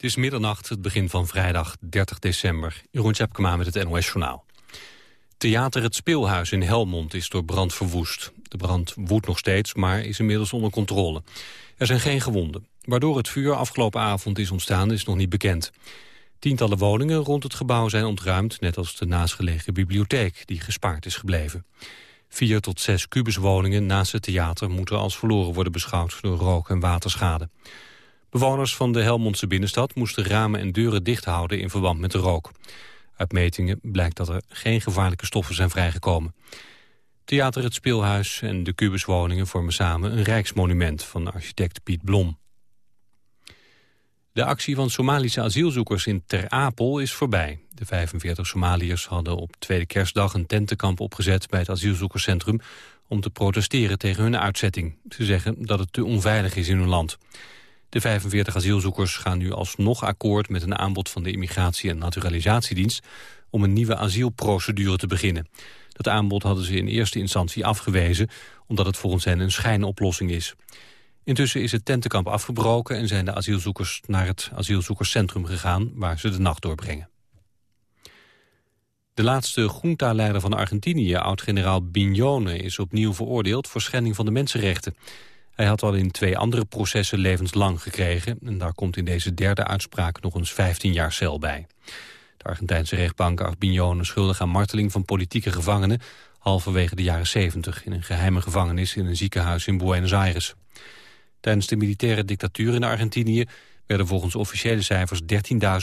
Het is middernacht, het begin van vrijdag 30 december. Jeroen Tjepkema met het NOS Journaal. Theater Het Speelhuis in Helmond is door brand verwoest. De brand woedt nog steeds, maar is inmiddels onder controle. Er zijn geen gewonden. Waardoor het vuur afgelopen avond is ontstaan is nog niet bekend. Tientallen woningen rond het gebouw zijn ontruimd... net als de naastgelegen bibliotheek, die gespaard is gebleven. Vier tot zes kubuswoningen naast het theater moeten als verloren worden beschouwd... door rook- en waterschade. Bewoners van de Helmondse binnenstad moesten ramen en deuren dicht houden in verband met de rook. Uit metingen blijkt dat er geen gevaarlijke stoffen zijn vrijgekomen. Theater Het Speelhuis en de kubuswoningen vormen samen een rijksmonument van architect Piet Blom. De actie van Somalische asielzoekers in Ter Apel is voorbij. De 45 Somaliërs hadden op tweede kerstdag een tentenkamp opgezet bij het asielzoekerscentrum om te protesteren tegen hun uitzetting. Ze zeggen dat het te onveilig is in hun land. De 45 asielzoekers gaan nu alsnog akkoord met een aanbod van de Immigratie- en Naturalisatiedienst om een nieuwe asielprocedure te beginnen. Dat aanbod hadden ze in eerste instantie afgewezen, omdat het volgens hen een schijnoplossing is. Intussen is het tentenkamp afgebroken en zijn de asielzoekers naar het asielzoekerscentrum gegaan, waar ze de nacht doorbrengen. De laatste junta-leider van Argentinië, oud-generaal Bignone, is opnieuw veroordeeld voor schending van de mensenrechten. Hij had al in twee andere processen levenslang gekregen... en daar komt in deze derde uitspraak nog eens 15 jaar cel bij. De Argentijnse rechtbank acht Bignone schuldig aan marteling van politieke gevangenen... halverwege de jaren 70 in een geheime gevangenis in een ziekenhuis in Buenos Aires. Tijdens de militaire dictatuur in Argentinië werden volgens officiële cijfers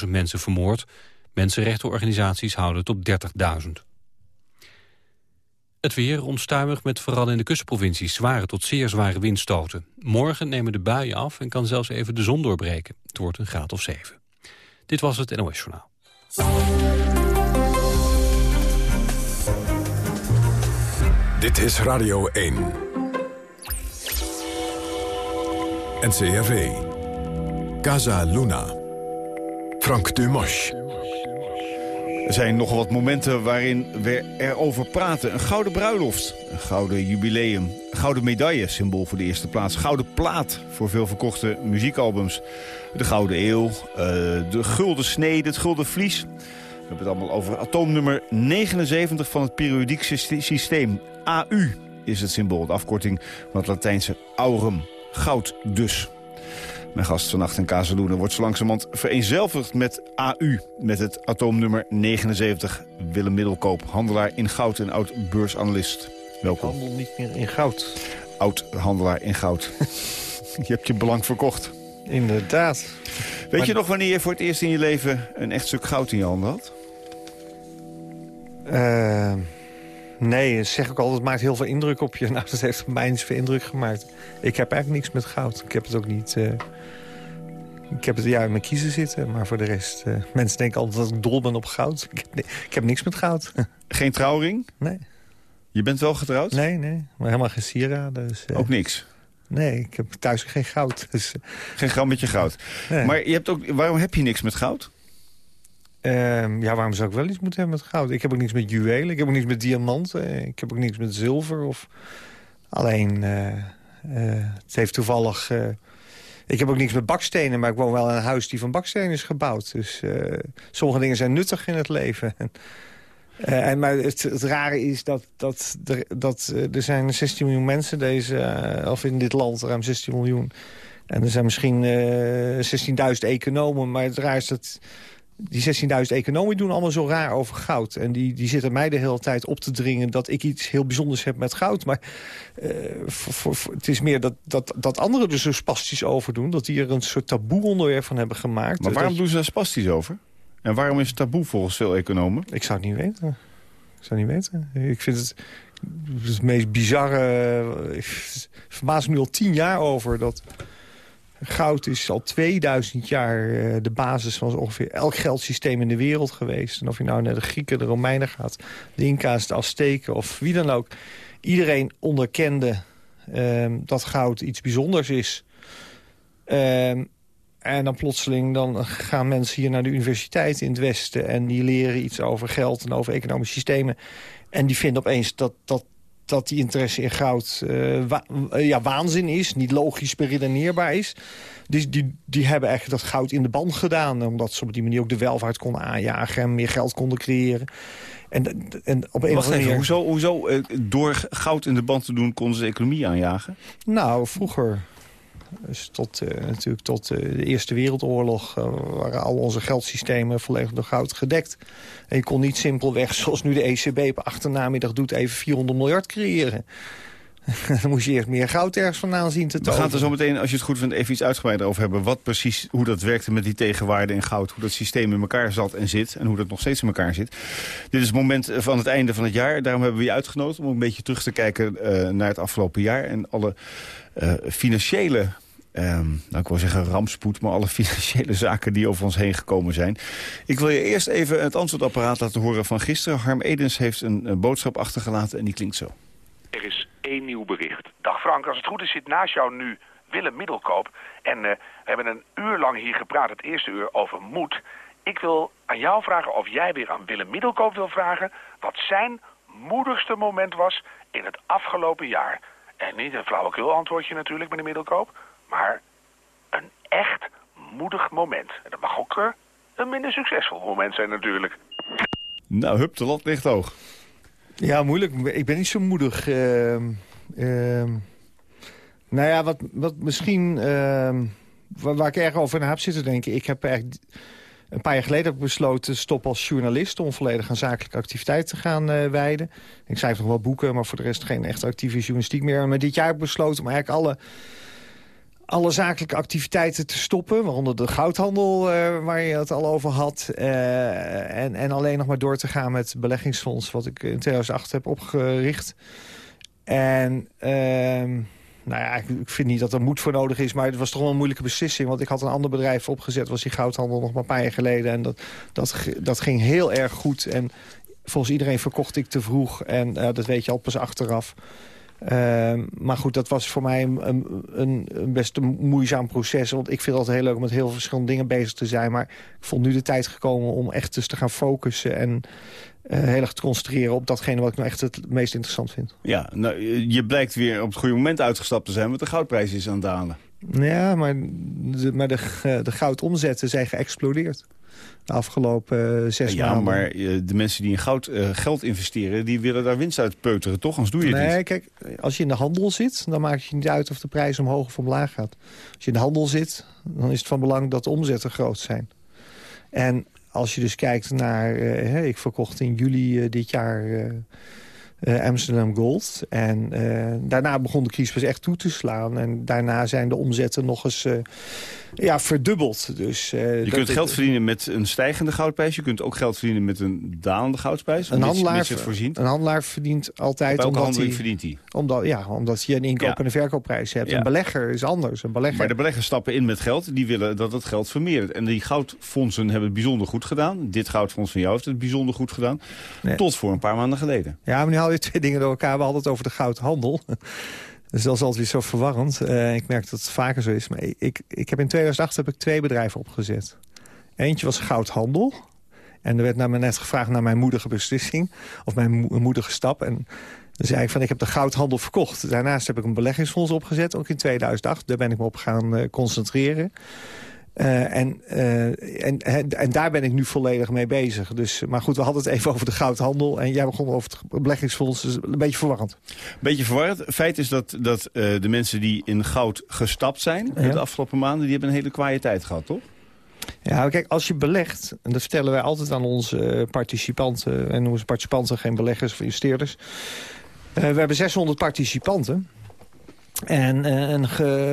13.000 mensen vermoord. Mensenrechtenorganisaties houden het op 30.000. Het weer onstuimig met vooral in de kustprovincies zware tot zeer zware windstoten. Morgen nemen de buien af en kan zelfs even de zon doorbreken. Het wordt een graad of 7. Dit was het NOS Journaal. Dit is Radio 1. NCRV. Casa Luna. Frank Dumas. Er zijn nog wat momenten waarin we erover praten. Een gouden bruiloft, een gouden jubileum, een gouden medaille, symbool voor de eerste plaats. Gouden plaat voor veel verkochte muziekalbums. De Gouden Eeuw, uh, de Gulden Snede, het Gulden Vlies. We hebben het allemaal over atoomnummer 79 van het periodiek systeem. AU is het symbool, de afkorting van het Latijnse aurum. Goud dus. Mijn gast vannacht in Kazeloenen wordt zo langzamerhand vereenzelvigd met AU. Met het atoomnummer 79. Willem Middelkoop, handelaar in goud en oud-beursanalist. Welkom. handel niet meer in goud. Oud-handelaar in goud. je hebt je belang verkocht. Inderdaad. Weet je nog wanneer je voor het eerst in je leven een echt stuk goud in je handen had? Uh, nee, zeg ik altijd, het maakt heel veel indruk op je. Nou, dat heeft mij niet veel indruk gemaakt. Ik heb eigenlijk niks met goud. Ik heb het ook niet... Uh, ik heb het ja in mijn kiezen zitten, maar voor de rest... Uh, mensen denken altijd dat ik dol ben op goud. Ik heb, ik heb niks met goud. Geen trouwring? Nee. Je bent wel getrouwd? Nee, nee. Maar helemaal geen sieraden. Dus, uh, ook niks? Nee, ik heb thuis geen goud. Dus, geen grammetje goud. Nee. Maar je hebt ook, waarom heb je niks met goud? Uh, ja, waarom zou ik wel iets moeten hebben met goud? Ik heb ook niks met juwelen, ik heb ook niks met diamanten. Ik heb ook niks met zilver. Of... Alleen, uh, het heeft toevallig... Ik heb ook niks met bakstenen, maar ik woon wel in een huis die van bakstenen is gebouwd. Dus uh, sommige dingen zijn nuttig in het leven. En, uh, maar het, het, rare is dat, dat, er, dat uh, er zijn 16 miljoen mensen deze, of in dit land, ruim 16 miljoen. En er zijn misschien 16.000 economen, maar het raar is dat die 16.000 economen doen allemaal zo raar over goud. En die, die zitten mij de hele tijd op te dringen dat ik iets heel bijzonders heb met goud. Maar uh, voor, voor, voor, het is meer dat, dat, dat anderen er zo spastisch over doen. Dat die er een soort taboe onderwerp van hebben gemaakt. Maar waarom dat, doen ze daar spastisch over? En waarom is het taboe volgens veel economen? Ik zou het niet weten. Ik zou het niet weten. Ik vind het het meest bizarre... Ik verbaas me nu al tien jaar over dat... Goud is al 2000 jaar uh, de basis van ongeveer elk geldsysteem in de wereld geweest. En of je nou naar de Grieken, de Romeinen gaat, de Inca's, de Azteken of wie dan ook. Iedereen onderkende um, dat goud iets bijzonders is. Um, en dan plotseling dan gaan mensen hier naar de universiteit in het Westen... en die leren iets over geld en over economische systemen. En die vinden opeens dat, dat dat die interesse in goud ja, waanzin is. Niet logisch beredeneerbaar is. Dus die, die hebben eigenlijk dat goud in de band gedaan. Omdat ze op die manier ook de welvaart konden aanjagen... en meer geld konden creëren. En, en op een Wacht even, hoezo, hoezo door goud in de band te doen... konden ze de economie aanjagen? Nou, vroeger dus tot, uh, natuurlijk tot uh, de Eerste Wereldoorlog uh, waren al onze geldsystemen volledig door goud gedekt. En je kon niet simpelweg, zoals nu de ECB op achternamiddag doet, even 400 miljard creëren. dan moest je eerst meer goud ergens vandaan zien te tonen. We gaan er zo meteen, als je het goed vindt, even iets uitgebreider over hebben. Wat precies, hoe dat werkte met die tegenwaarde in goud. Hoe dat systeem in elkaar zat en zit. En hoe dat nog steeds in elkaar zit. Dit is het moment van het einde van het jaar. Daarom hebben we je uitgenodigd om een beetje terug te kijken uh, naar het afgelopen jaar. En alle uh, financiële Um, nou, ik wil zeggen rampspoed, maar alle financiële zaken die over ons heen gekomen zijn. Ik wil je eerst even het antwoordapparaat laten horen van gisteren. Harm Edens heeft een, een boodschap achtergelaten en die klinkt zo. Er is één nieuw bericht. Dag Frank, als het goed is zit naast jou nu Willem Middelkoop. En uh, we hebben een uur lang hier gepraat, het eerste uur, over moed. Ik wil aan jou vragen of jij weer aan Willem Middelkoop wil vragen... wat zijn moedigste moment was in het afgelopen jaar. En niet een flauwekul antwoordje natuurlijk, meneer Middelkoop... maar een echt moedig moment. En dat mag ook uh, een minder succesvol moment zijn natuurlijk. Nou, hup, de lat ligt hoog. Ja, moeilijk. Ik ben niet zo moedig. Uh, uh, nou ja, wat, wat misschien... Uh, waar, ik erg over na heb zitten denken... Ik heb eigenlijk een paar jaar geleden besloten stoppen als journalist... om volledig aan zakelijke activiteit te gaan uh, wijden. Ik schrijf nog wel boeken, maar voor de rest geen echt actieve journalistiek meer. Maar dit jaar heb ik besloten om eigenlijk alle alle zakelijke activiteiten te stoppen. Waaronder de goudhandel, uh, waar je het al over had. Uh, en, en alleen nog maar door te gaan met het beleggingsfonds... wat ik in 2008 heb opgericht. En... Uh, nou ja, ik, vind niet dat er moed voor nodig is, maar het was toch wel een moeilijke beslissing. Want ik had een ander bedrijf opgezet, was die goudhandel nog maar een paar jaar geleden. En dat, dat, dat ging heel erg goed. En volgens iedereen verkocht ik te vroeg. En uh, dat weet je al pas achteraf. Uh, maar goed, dat was voor mij een, een, een best moeizaam proces. Want ik vind het altijd heel leuk om met heel verschillende dingen bezig te zijn. Maar ik vond nu de tijd gekomen om echt dus te gaan focussen... en uh, heel erg te concentreren op datgene wat ik nou echt het meest interessant vind. Ja, nou, je blijkt weer op het goede moment uitgestapt te zijn... want de goudprijs is aan het dalen. Ja, maar de, maar de, de goudomzetten zijn geëxplodeerd de afgelopen uh, zes ja, maanden. Ja, maar uh, de mensen die in goud uh, geld investeren... die willen daar winst uit peuteren, toch? Anders doe je het nee, niet. kijk, als je in de handel zit... dan maakt het je niet uit of de prijs omhoog of omlaag gaat. Als je in de handel zit, dan is het van belang dat de omzetten groot zijn. En als je dus kijkt naar... ik verkocht in juli dit jaar... Uh, Amsterdam Gold. En uh, daarna begon de crisis echt toe te slaan. En daarna zijn de omzetten nog eens uh, ja, verdubbeld. Dus, je kunt geld verdienen met een stijgende goudprijs. Je kunt ook geld verdienen met een dalende goudprijs. Een handelaar, een handelaar verdient altijd... Op omdat hij, verdient hij? Omdat, ja, omdat je een inkoop- ja. en een verkoopprijs hebt. Ja. Een belegger is anders. Een belegger... Maar de beleggers stappen in met geld. Die willen dat het geld vermeerdert. En die goudfondsen hebben het bijzonder goed gedaan. Dit goudfonds van jou heeft het bijzonder goed gedaan. Nee. Tot voor een paar maanden geleden. Ja, nu haal twee dingen door elkaar. We hadden het over de goudhandel. Dus dat is altijd weer zo verwarrend. Uh, ik merk dat het vaker zo is. Maar ik, ik heb in 2008 heb ik twee bedrijven opgezet. Eentje was goudhandel. En er werd naar me net gevraagd naar mijn moedige beslissing. Of mijn moedige stap. En dan zei ik van, ik heb de goudhandel verkocht. Daarnaast heb ik een beleggingsfonds opgezet, ook in 2008. Daar ben ik me op gaan uh, concentreren. Uh, en, uh, en, en daar ben ik nu volledig mee bezig. Dus, maar goed, we hadden het even over de goudhandel. En jij begon over het beleggingsfonds. Dus een beetje verwarrend. Beetje verwarrend. Feit is dat, dat uh, de mensen die in goud gestapt zijn... Ja. de afgelopen maanden, die hebben een hele kwaaie tijd gehad, toch? Ja, kijk, als je belegt, en dat vertellen wij altijd aan onze participanten... en noemen ze participanten geen beleggers of investeerders... we hebben 600 participanten... En uh, een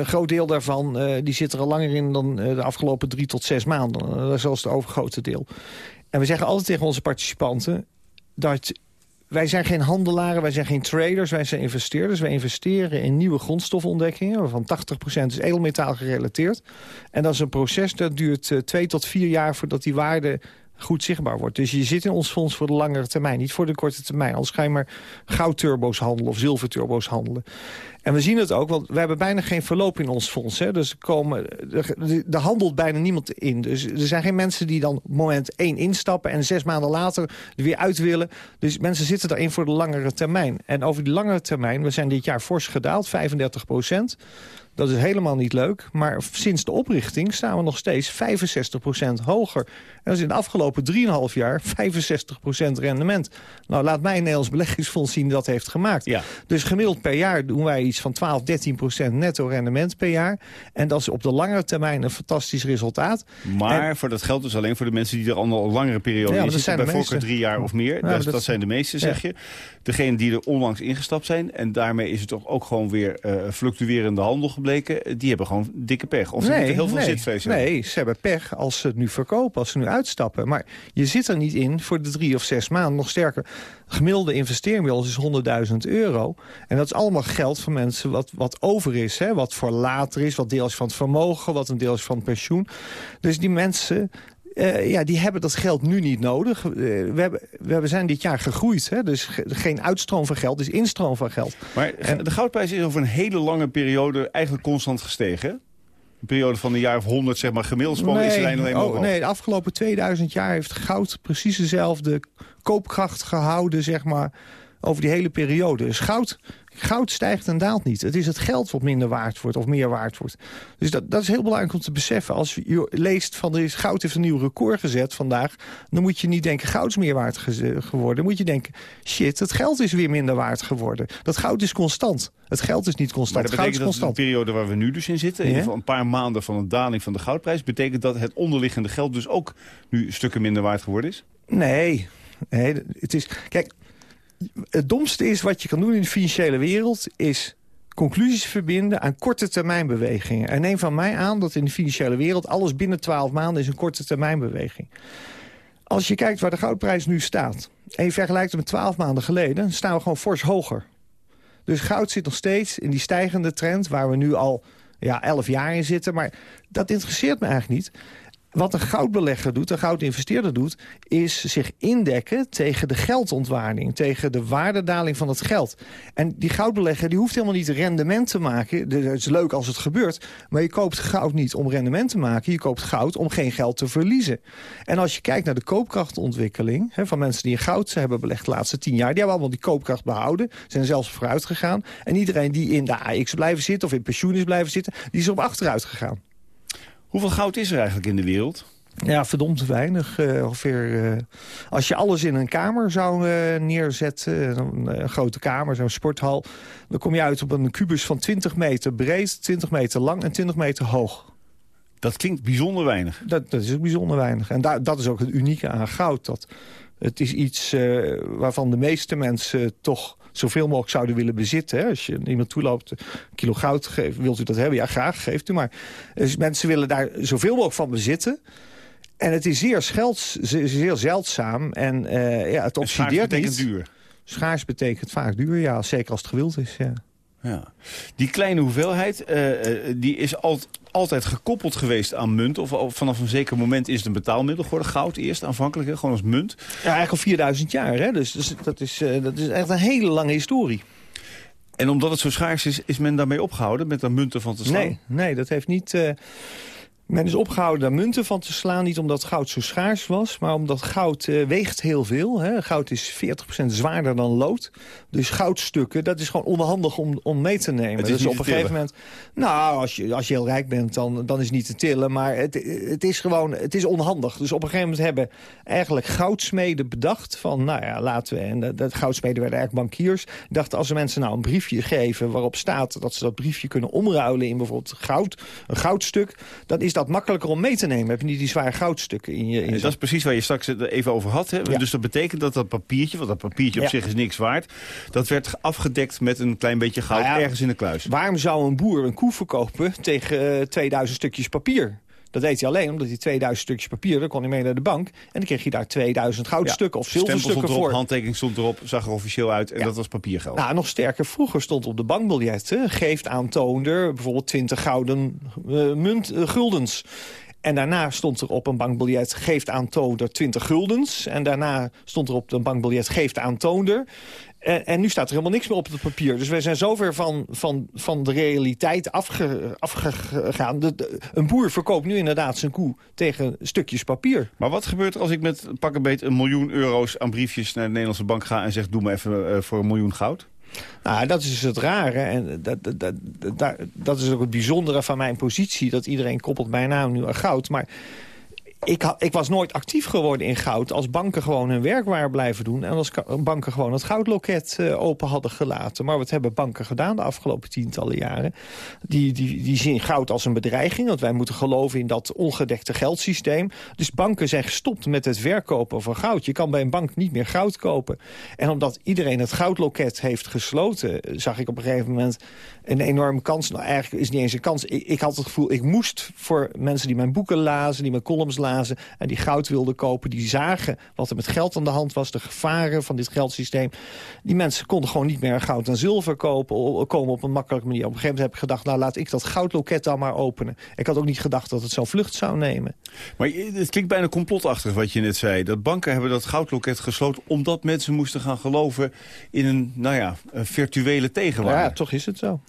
groot deel daarvan uh, die zit er al langer in dan uh, de afgelopen drie tot zes maanden. zelfs het overgrote deel. En we zeggen altijd tegen onze participanten... dat wij zijn geen handelaren, wij zijn geen traders, wij zijn investeerders. Wij investeren in nieuwe grondstofontdekkingen, waarvan 80% is edelmetaal gerelateerd. En dat is een proces dat duurt twee tot vier jaar voordat die waarde goed zichtbaar wordt. Dus je zit in ons fonds voor de langere termijn, niet voor de korte termijn. Anders ga je maar goudturbo's handelen of zilverturbo's handelen. En we zien het ook, want we hebben bijna geen verloop in ons fonds. Hè? Dus er, komen, er, er handelt bijna niemand in. Dus er zijn geen mensen die dan moment één instappen... en zes maanden later er weer uit willen. Dus mensen zitten daarin voor de langere termijn. En over die langere termijn, we zijn dit jaar fors gedaald, 35 procent. Dat is helemaal niet leuk. Maar sinds de oprichting staan we nog steeds 65% hoger. En dat is in de afgelopen 3,5 jaar 65% rendement. Nou, laat mij een Nederlands beleggingsfonds zien dat heeft gemaakt. Ja. Dus gemiddeld per jaar doen wij iets van 12, 13% netto rendement per jaar. En dat is op de langere termijn een fantastisch resultaat. Maar voor dat geldt dus alleen voor de mensen die er al een langere periode Ja, in zitten. Bij voorkeur drie jaar of meer. maar dat, dat- dat zijn de meeste, zeg je. Degenen die er onlangs ingestapt zijn. En daarmee is het toch ook gewoon weer eh, fluctuerende handel gebleken. Die hebben gewoon dikke pech. Of moeten heel veel nee, zitvrees hebben. Nee, ze hebben pech als ze het nu verkopen, als ze nu uitstappen. Maar je zit er niet in voor de drie of zes maanden. Nog sterker, gemiddelde investering bij ons is 100.000 euro. En dat is allemaal geld van mensen wat, wat over is. Hè? Wat voor later is, wat deel is van het vermogen, wat een deel is van het pensioen. Dus die mensen... eh, ja, die hebben dat geld nu niet nodig. Eh, we, hebben, we zijn dit jaar gegroeid. Hè? Dus ge- geen uitstroom van geld, dus instroom van geld. Maar de goudprijs is over een hele lange periode eigenlijk constant gestegen. hè? Periode van een jaar of honderd, zeg maar, gemiddeld is alleen maar oh, omhoog. nee, de afgelopen 2000 jaar heeft goud precies dezelfde koopkracht gehouden, zeg maar, over die hele periode. Dus goud, goud stijgt en daalt niet. Het is het geld wat minder waard wordt of meer waard wordt. Dus dat, dat is heel belangrijk om te beseffen. Als je leest van er is, goud heeft een nieuw record gezet vandaag... dan moet je niet denken goud is meer waard ge- geworden. Dan moet je denken, shit, het geld is weer minder waard geworden. Dat goud is constant. Het geld is niet Maar constant. dat goud is betekent dat de constant. periode waar we nu dus in zitten... in Ja. ieder geval een paar maanden van een daling van de goudprijs... betekent dat het onderliggende geld dus ook nu stukken minder waard geworden is? Nee, nee het is... Kijk, het domste is wat je kan doen in de financiële wereld... is conclusies verbinden aan korte termijn bewegingen. En neem van mij aan dat in de financiële wereld... alles binnen 12 maanden is een korte termijn beweging. Als je kijkt waar de goudprijs nu staat... en je vergelijkt het met 12 maanden geleden... staan we gewoon fors hoger. Dus goud zit nog steeds in die stijgende trend... waar we nu al ja, 11 jaar in zitten. Maar dat interesseert me eigenlijk niet. Wat een goudbelegger doet, een goudinvesteerder doet... is zich indekken tegen de geldontwaarding. Tegen de waardedaling van het geld. En die goudbelegger die hoeft helemaal niet rendement te maken. Het is leuk als het gebeurt. Maar je koopt goud niet om rendement te maken. Je koopt goud om geen geld te verliezen. En als je kijkt naar de koopkrachtontwikkeling... Hè, van mensen die in goud hebben belegd de laatste tien jaar... die hebben allemaal die koopkracht behouden. Zijn zelfs vooruit gegaan. En iedereen die in de AX blijven zitten of in pensioen is blijven zitten... die is op achteruit gegaan. Hoeveel goud is er eigenlijk in de wereld? Ja, verdomd weinig. eh, ongeveer, eh, als je alles in een kamer zou eh, neerzetten, een, een grote kamer, zo'n sporthal... dan kom je uit op een kubus van 20 meter breed, 20 meter lang en 20 meter hoog. Dat klinkt bijzonder weinig. Dat, dat is ook bijzonder weinig. En dat is ook het unieke aan goud. Dat het is iets eh, waarvan de meeste mensen toch zoveel mogelijk zouden willen bezitten. Hè? Als je iemand toeloopt, een kilo goud geeft, wilt u dat hebben? Ja, graag, geeft u maar. Dus mensen willen daar zoveel mogelijk van bezitten. En het is zeer, schelds, zeer, zeldzaam. En eh, ja, het En schaars betekent niet. duur. Schaars betekent vaak duur, ja. Zeker als het gewild is, ja. Ja. Die kleine hoeveelheid eh, eh, die is al, altijd gekoppeld geweest aan munt. Of, of vanaf een zeker moment is het een betaalmiddel geworden. Goud eerst aanvankelijk, hè, gewoon als munt. Ja, eigenlijk al 4000 jaar, hè. Dus, dus dat, is, eh, dat is echt een hele lange historie. En omdat het zo schaars is, is men daarmee opgehouden met daar munten van te slaan. Nee, nee, dat heeft niet... men is opgehouden daar munten van te slaan. Niet omdat goud zo schaars was, maar omdat goud eh, weegt heel veel. Hè. Goud is 40% zwaarder dan lood. Dus goudstukken, dat is gewoon onhandig om, om mee te nemen. Het is dus op een gegeven moment... Nou, als je, als je heel rijk bent, dan, dan is het niet te tillen. Maar het, het is gewoon, het is onhandig. Dus op een gegeven moment hebben eigenlijk goudsmeden bedacht... van, nou ja, laten we... En dat, dat goudsmeden werden eigenlijk bankiers. dachten, als mensen nou een briefje geven waarop staat... dat ze dat briefje kunnen omruilen in bijvoorbeeld goud, een goudstuk... dan is dat makkelijker om mee te nemen. Heb je niet die zware goudstukken in je... In dat is precies waar je straks het even over had. Hè? Ja. Dus dat betekent dat dat papiertje, want dat papiertje op zich is niks waard... dat werd afgedekt met een klein beetje goud Nou ja, ergens in de kluis. Waarom zou een boer een koe verkopen tegen eh, 2000 stukjes papier? Dat deed hij alleen omdat hij 2000 stukjes papier, dan kon hij mee naar de bank. En dan kreeg hij daar 2000 goudstukken of Stempel zilverstukken voor. handtekening stond erop, zag er officieel uit en Ja. dat was papiergeld. Nou, nog sterker, vroeger stond op de bankbiljetten... geeft aantoonder bijvoorbeeld 20 gouden eh, munt, eh, guldens. En daarna stond er op een bankbiljet geeft aantoonder 20 guldens. En daarna stond er op een bankbiljet geeft aantoonder. En, en, nu staat er helemaal niks meer op het papier. Dus wij zijn zover van, van, van de realiteit afge, afgegaan. De, een boer verkoopt nu inderdaad zijn koe tegen stukjes papier. Maar wat gebeurt er als ik met pak een beet een miljoen euro's aan briefjes naar de Nederlandse bank ga... en zeg doe me even voor een miljoen goud? Nou, dat is het rare. En dat, dat, dat, dat is ook het bijzondere van mijn positie. Dat iedereen koppelt mijn naam nu aan goud. Maar ik, ik, was nooit actief geworden in goud als banken gewoon hun werk waren blijven doen... en als banken gewoon het goudloket uh, open hadden gelaten. Maar wat hebben banken gedaan de afgelopen tientallen jaren? Die, die, die zien goud als een bedreiging, want wij moeten geloven in dat ongedekte geldsysteem. Dus banken zijn gestopt met het verkopen van goud. Je kan bij een bank niet meer goud kopen. En omdat iedereen het goudloket heeft gesloten... zag ik op een gegeven moment een enorme kans. Nou, eigenlijk is het niet eens een kans. Ik, ik had het gevoel, ik moest voor mensen die mijn boeken lazen... die mijn columns lazen en die goud wilden kopen. Die zagen wat er met geld aan de hand was, de gevaren van dit geldsysteem. Die mensen konden gewoon niet meer goud en zilver kopen, komen op een makkelijke manier. Op een gegeven moment heb ik gedacht, nou laat ik dat goudloket dan maar openen. Ik had ook niet gedacht dat het zo'n vlucht zou nemen. Maar het klinkt bijna complotachtig wat je net zei. Dat banken hebben dat goudloket gesloten omdat mensen moesten gaan geloven in een, nou ja, een virtuele tegenwaarde. Ja, toch is het zo.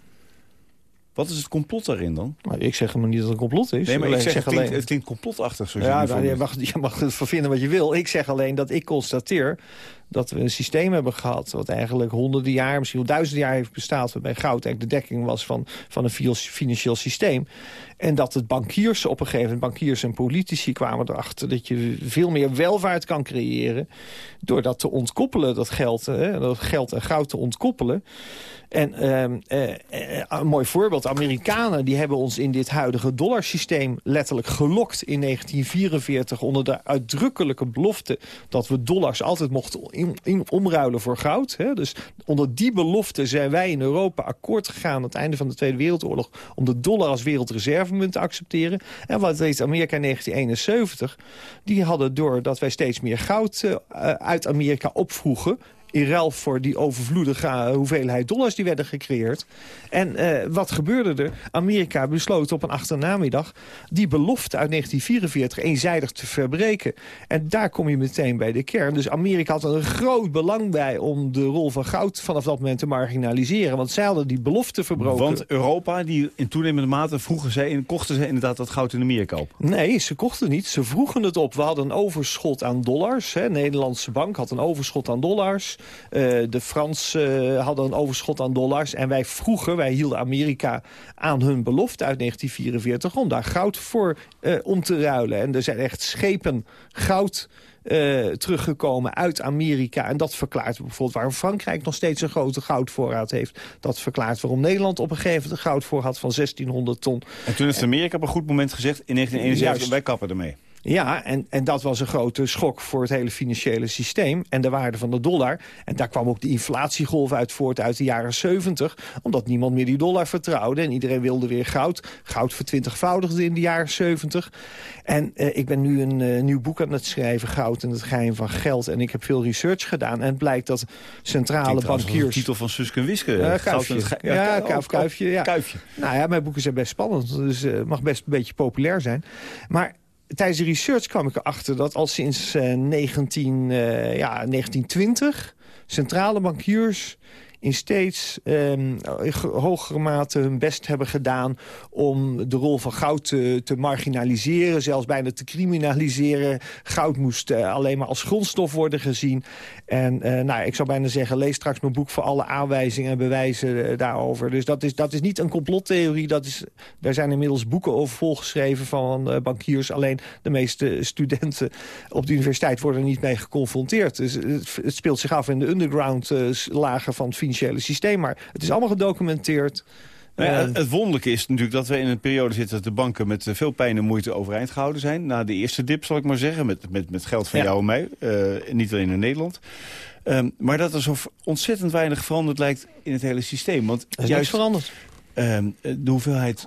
Wat is het complot daarin dan? Nou, ik zeg helemaal niet dat het een complot is. Nee, maar ik zeg, het, klinkt, alleen... het klinkt complotachtig. Zoals ja, je, nou, je, mag, je mag het vervinden wat je wil. Ik zeg alleen dat ik constateer dat we een systeem hebben gehad... wat eigenlijk honderden jaar, misschien wel duizenden jaar heeft bestaan... waarbij goud eigenlijk de dekking was van, van een financieel systeem. En dat het bankiers op een gegeven moment, bankiers en politici kwamen erachter... dat je veel meer welvaart kan creëren door dat te ontkoppelen, dat geld, hè, dat geld en goud te ontkoppelen. En ehm, eh, eh, een mooi voorbeeld, Amerikanen die hebben ons in dit huidige dollarsysteem letterlijk gelokt in 1944 onder de uitdrukkelijke belofte dat we dollars altijd mochten in, in omruilen voor goud. Hè. Dus onder die belofte zijn wij in Europa akkoord gegaan aan het einde van de Tweede Wereldoorlog om de dollar als wereldreservemunt te accepteren. En wat deed Amerika in 1971? Die hadden door dat wij steeds meer goud uh, uit Amerika opvroegen in ruil voor die overvloedige hoeveelheid dollars die werden gecreëerd. En uh, wat gebeurde er? Amerika besloot op een achternamiddag die belofte uit 1944 eenzijdig te verbreken. En daar kom je meteen bij de kern. Dus Amerika had er een groot belang bij om de rol van goud vanaf dat moment te marginaliseren. Want zij hadden die belofte verbroken. Want Europa, die in toenemende mate vroegen zij, kochten ze inderdaad dat goud in Amerika op? Nee, ze kochten niet. Ze vroegen het op. We hadden een overschot aan dollars. Hè. De Nederlandse bank had een overschot aan dollars. Uh, de Fransen hadden een overschot aan dollars. En wij vroegen, wij hielden Amerika aan hun belofte uit 1944... om daar goud voor uh, om te ruilen. En er zijn echt schepen goud uh, teruggekomen uit Amerika. En dat verklaart bijvoorbeeld waarom Frankrijk nog steeds een grote goudvoorraad heeft. Dat verklaart waarom Nederland op een gegeven moment een goudvoorraad van 1600 ton. En toen heeft Amerika op een goed moment gezegd in 1971, wij kappen ermee. Ja, en, en dat was een grote schok voor het hele financiële systeem en de waarde van de dollar. En daar kwam ook de inflatiegolf uit voort uit de jaren 70, omdat niemand meer die dollar vertrouwde en iedereen wilde weer goud. Goud vertwintigvoudigde in de jaren 70. En eh, ik ben nu een uh, nieuw boek aan het schrijven, Goud en het geheim van geld. En ik heb veel research gedaan en het blijkt dat centrale bankiers... de titel van Suske Wiske. Uh, kuifje. ja, ja, kuif, kuifje, ja. kuifje. Nou ja, mijn boeken zijn best spannend, dus het mag best een beetje populair zijn. Maar tijdens de research kwam ik erachter dat al sinds 19, uh, ja, 1920 centrale bankiers in steeds um, hogere mate hun best hebben gedaan... om de rol van goud te, marginaliseren, zelfs bijna te criminaliseren. Goud moest uh, alleen maar als grondstof worden gezien. En uh, nou, ik zou bijna zeggen, lees straks mijn boek... voor alle aanwijzingen en bewijzen uh, daarover. Dus dat is, dat is niet een complottheorie. Dat is, daar zijn inmiddels boeken over volgeschreven van bankiers. Alleen de meeste studenten op de universiteit worden niet mee geconfronteerd. Dus het, het speelt zich af in de underground lagen van het financiële systeem. Maar het is allemaal gedocumenteerd. Nou ja, het wonderlijke is natuurlijk dat we in een periode zitten... dat de banken met veel pijn en moeite overeind gehouden zijn. Na de eerste dip, zal ik maar zeggen, met, met, met geld van jou en mij. Uh, niet alleen in Nederland. Um, maar dat zo ontzettend weinig veranderd lijkt in het hele systeem. Want is juist veranderd. Um, de hoeveelheid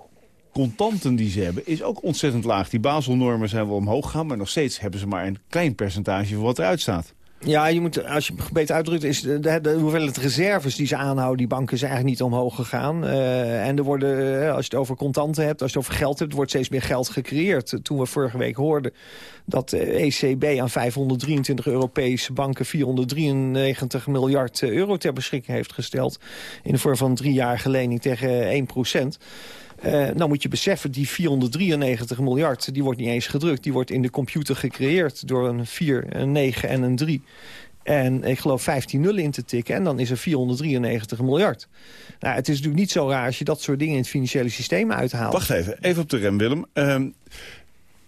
contanten die ze hebben is ook ontzettend laag. Die Baselnormen zijn wel omhoog gegaan, maar nog steeds hebben ze maar een klein percentage van wat eruit staat. Ja, je moet, als je het beter uitdrukt, is de, hoeveelheid reserves die ze aanhouden, die banken, zijn eigenlijk niet omhoog gegaan. Uh, en er worden, als je het over contanten hebt, als je het over geld hebt, wordt steeds meer geld gecreëerd. Toen we vorige week hoorden dat de ECB aan 523 Europese banken 493 miljard euro ter beschikking heeft gesteld. In de vorm van een driejarige lening tegen 1 procent. Uh, nou moet je beseffen, die 493 miljard, die wordt niet eens gedrukt. Die wordt in de computer gecreëerd door een 4, een 9 en een 3. En ik geloof 15 nullen in te tikken. En dan is er 493 miljard. Nou, het is natuurlijk niet zo raar als je dat soort dingen in het financiële systeem uithaalt. Wacht even, even op de rem, Willem. Uh,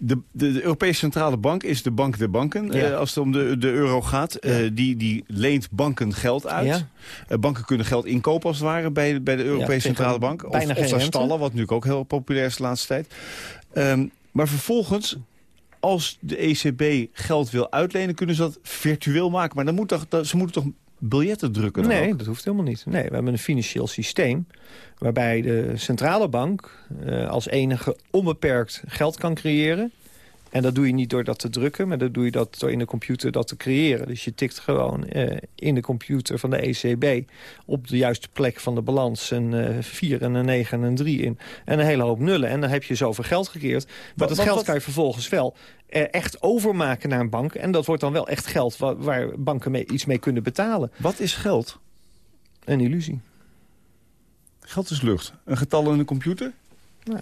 de, de, de, Europese Centrale Bank is de bank der banken, eh, als het om de, de euro gaat. Ja. Uh, die, die leent banken geld uit. Ja. Uh, banken kunnen geld inkopen als het ware bij, bij de Europese Centrale Bank. Of, of daar stallen, wat nu ook heel populair is de laatste tijd. Um, maar vervolgens, als de ECB geld wil uitlenen, kunnen ze dat virtueel maken. Maar dan moet toch, ze moeten toch biljetten drukken? Nee, ook? dat hoeft helemaal niet. Nee, we hebben een financieel systeem waarbij de centrale bank uh, als enige onbeperkt geld kan creëren. En dat doe je niet door dat te drukken, maar dat doe je dat door in de computer dat te creëren. Dus je tikt gewoon uh, in de computer van de ECB op de juiste plek van de balans een 4 uh, en een 9 en een 3 in. En een hele hoop nullen. En dan heb je zoveel geld gekeerd. Maar wat, dat geld wat, kan je vervolgens wel echt overmaken naar een bank. En dat wordt dan wel echt geld waar, waar banken mee, iets mee kunnen betalen. Wat is geld? Een illusie. Geld is lucht. Een getal in een computer? Nou,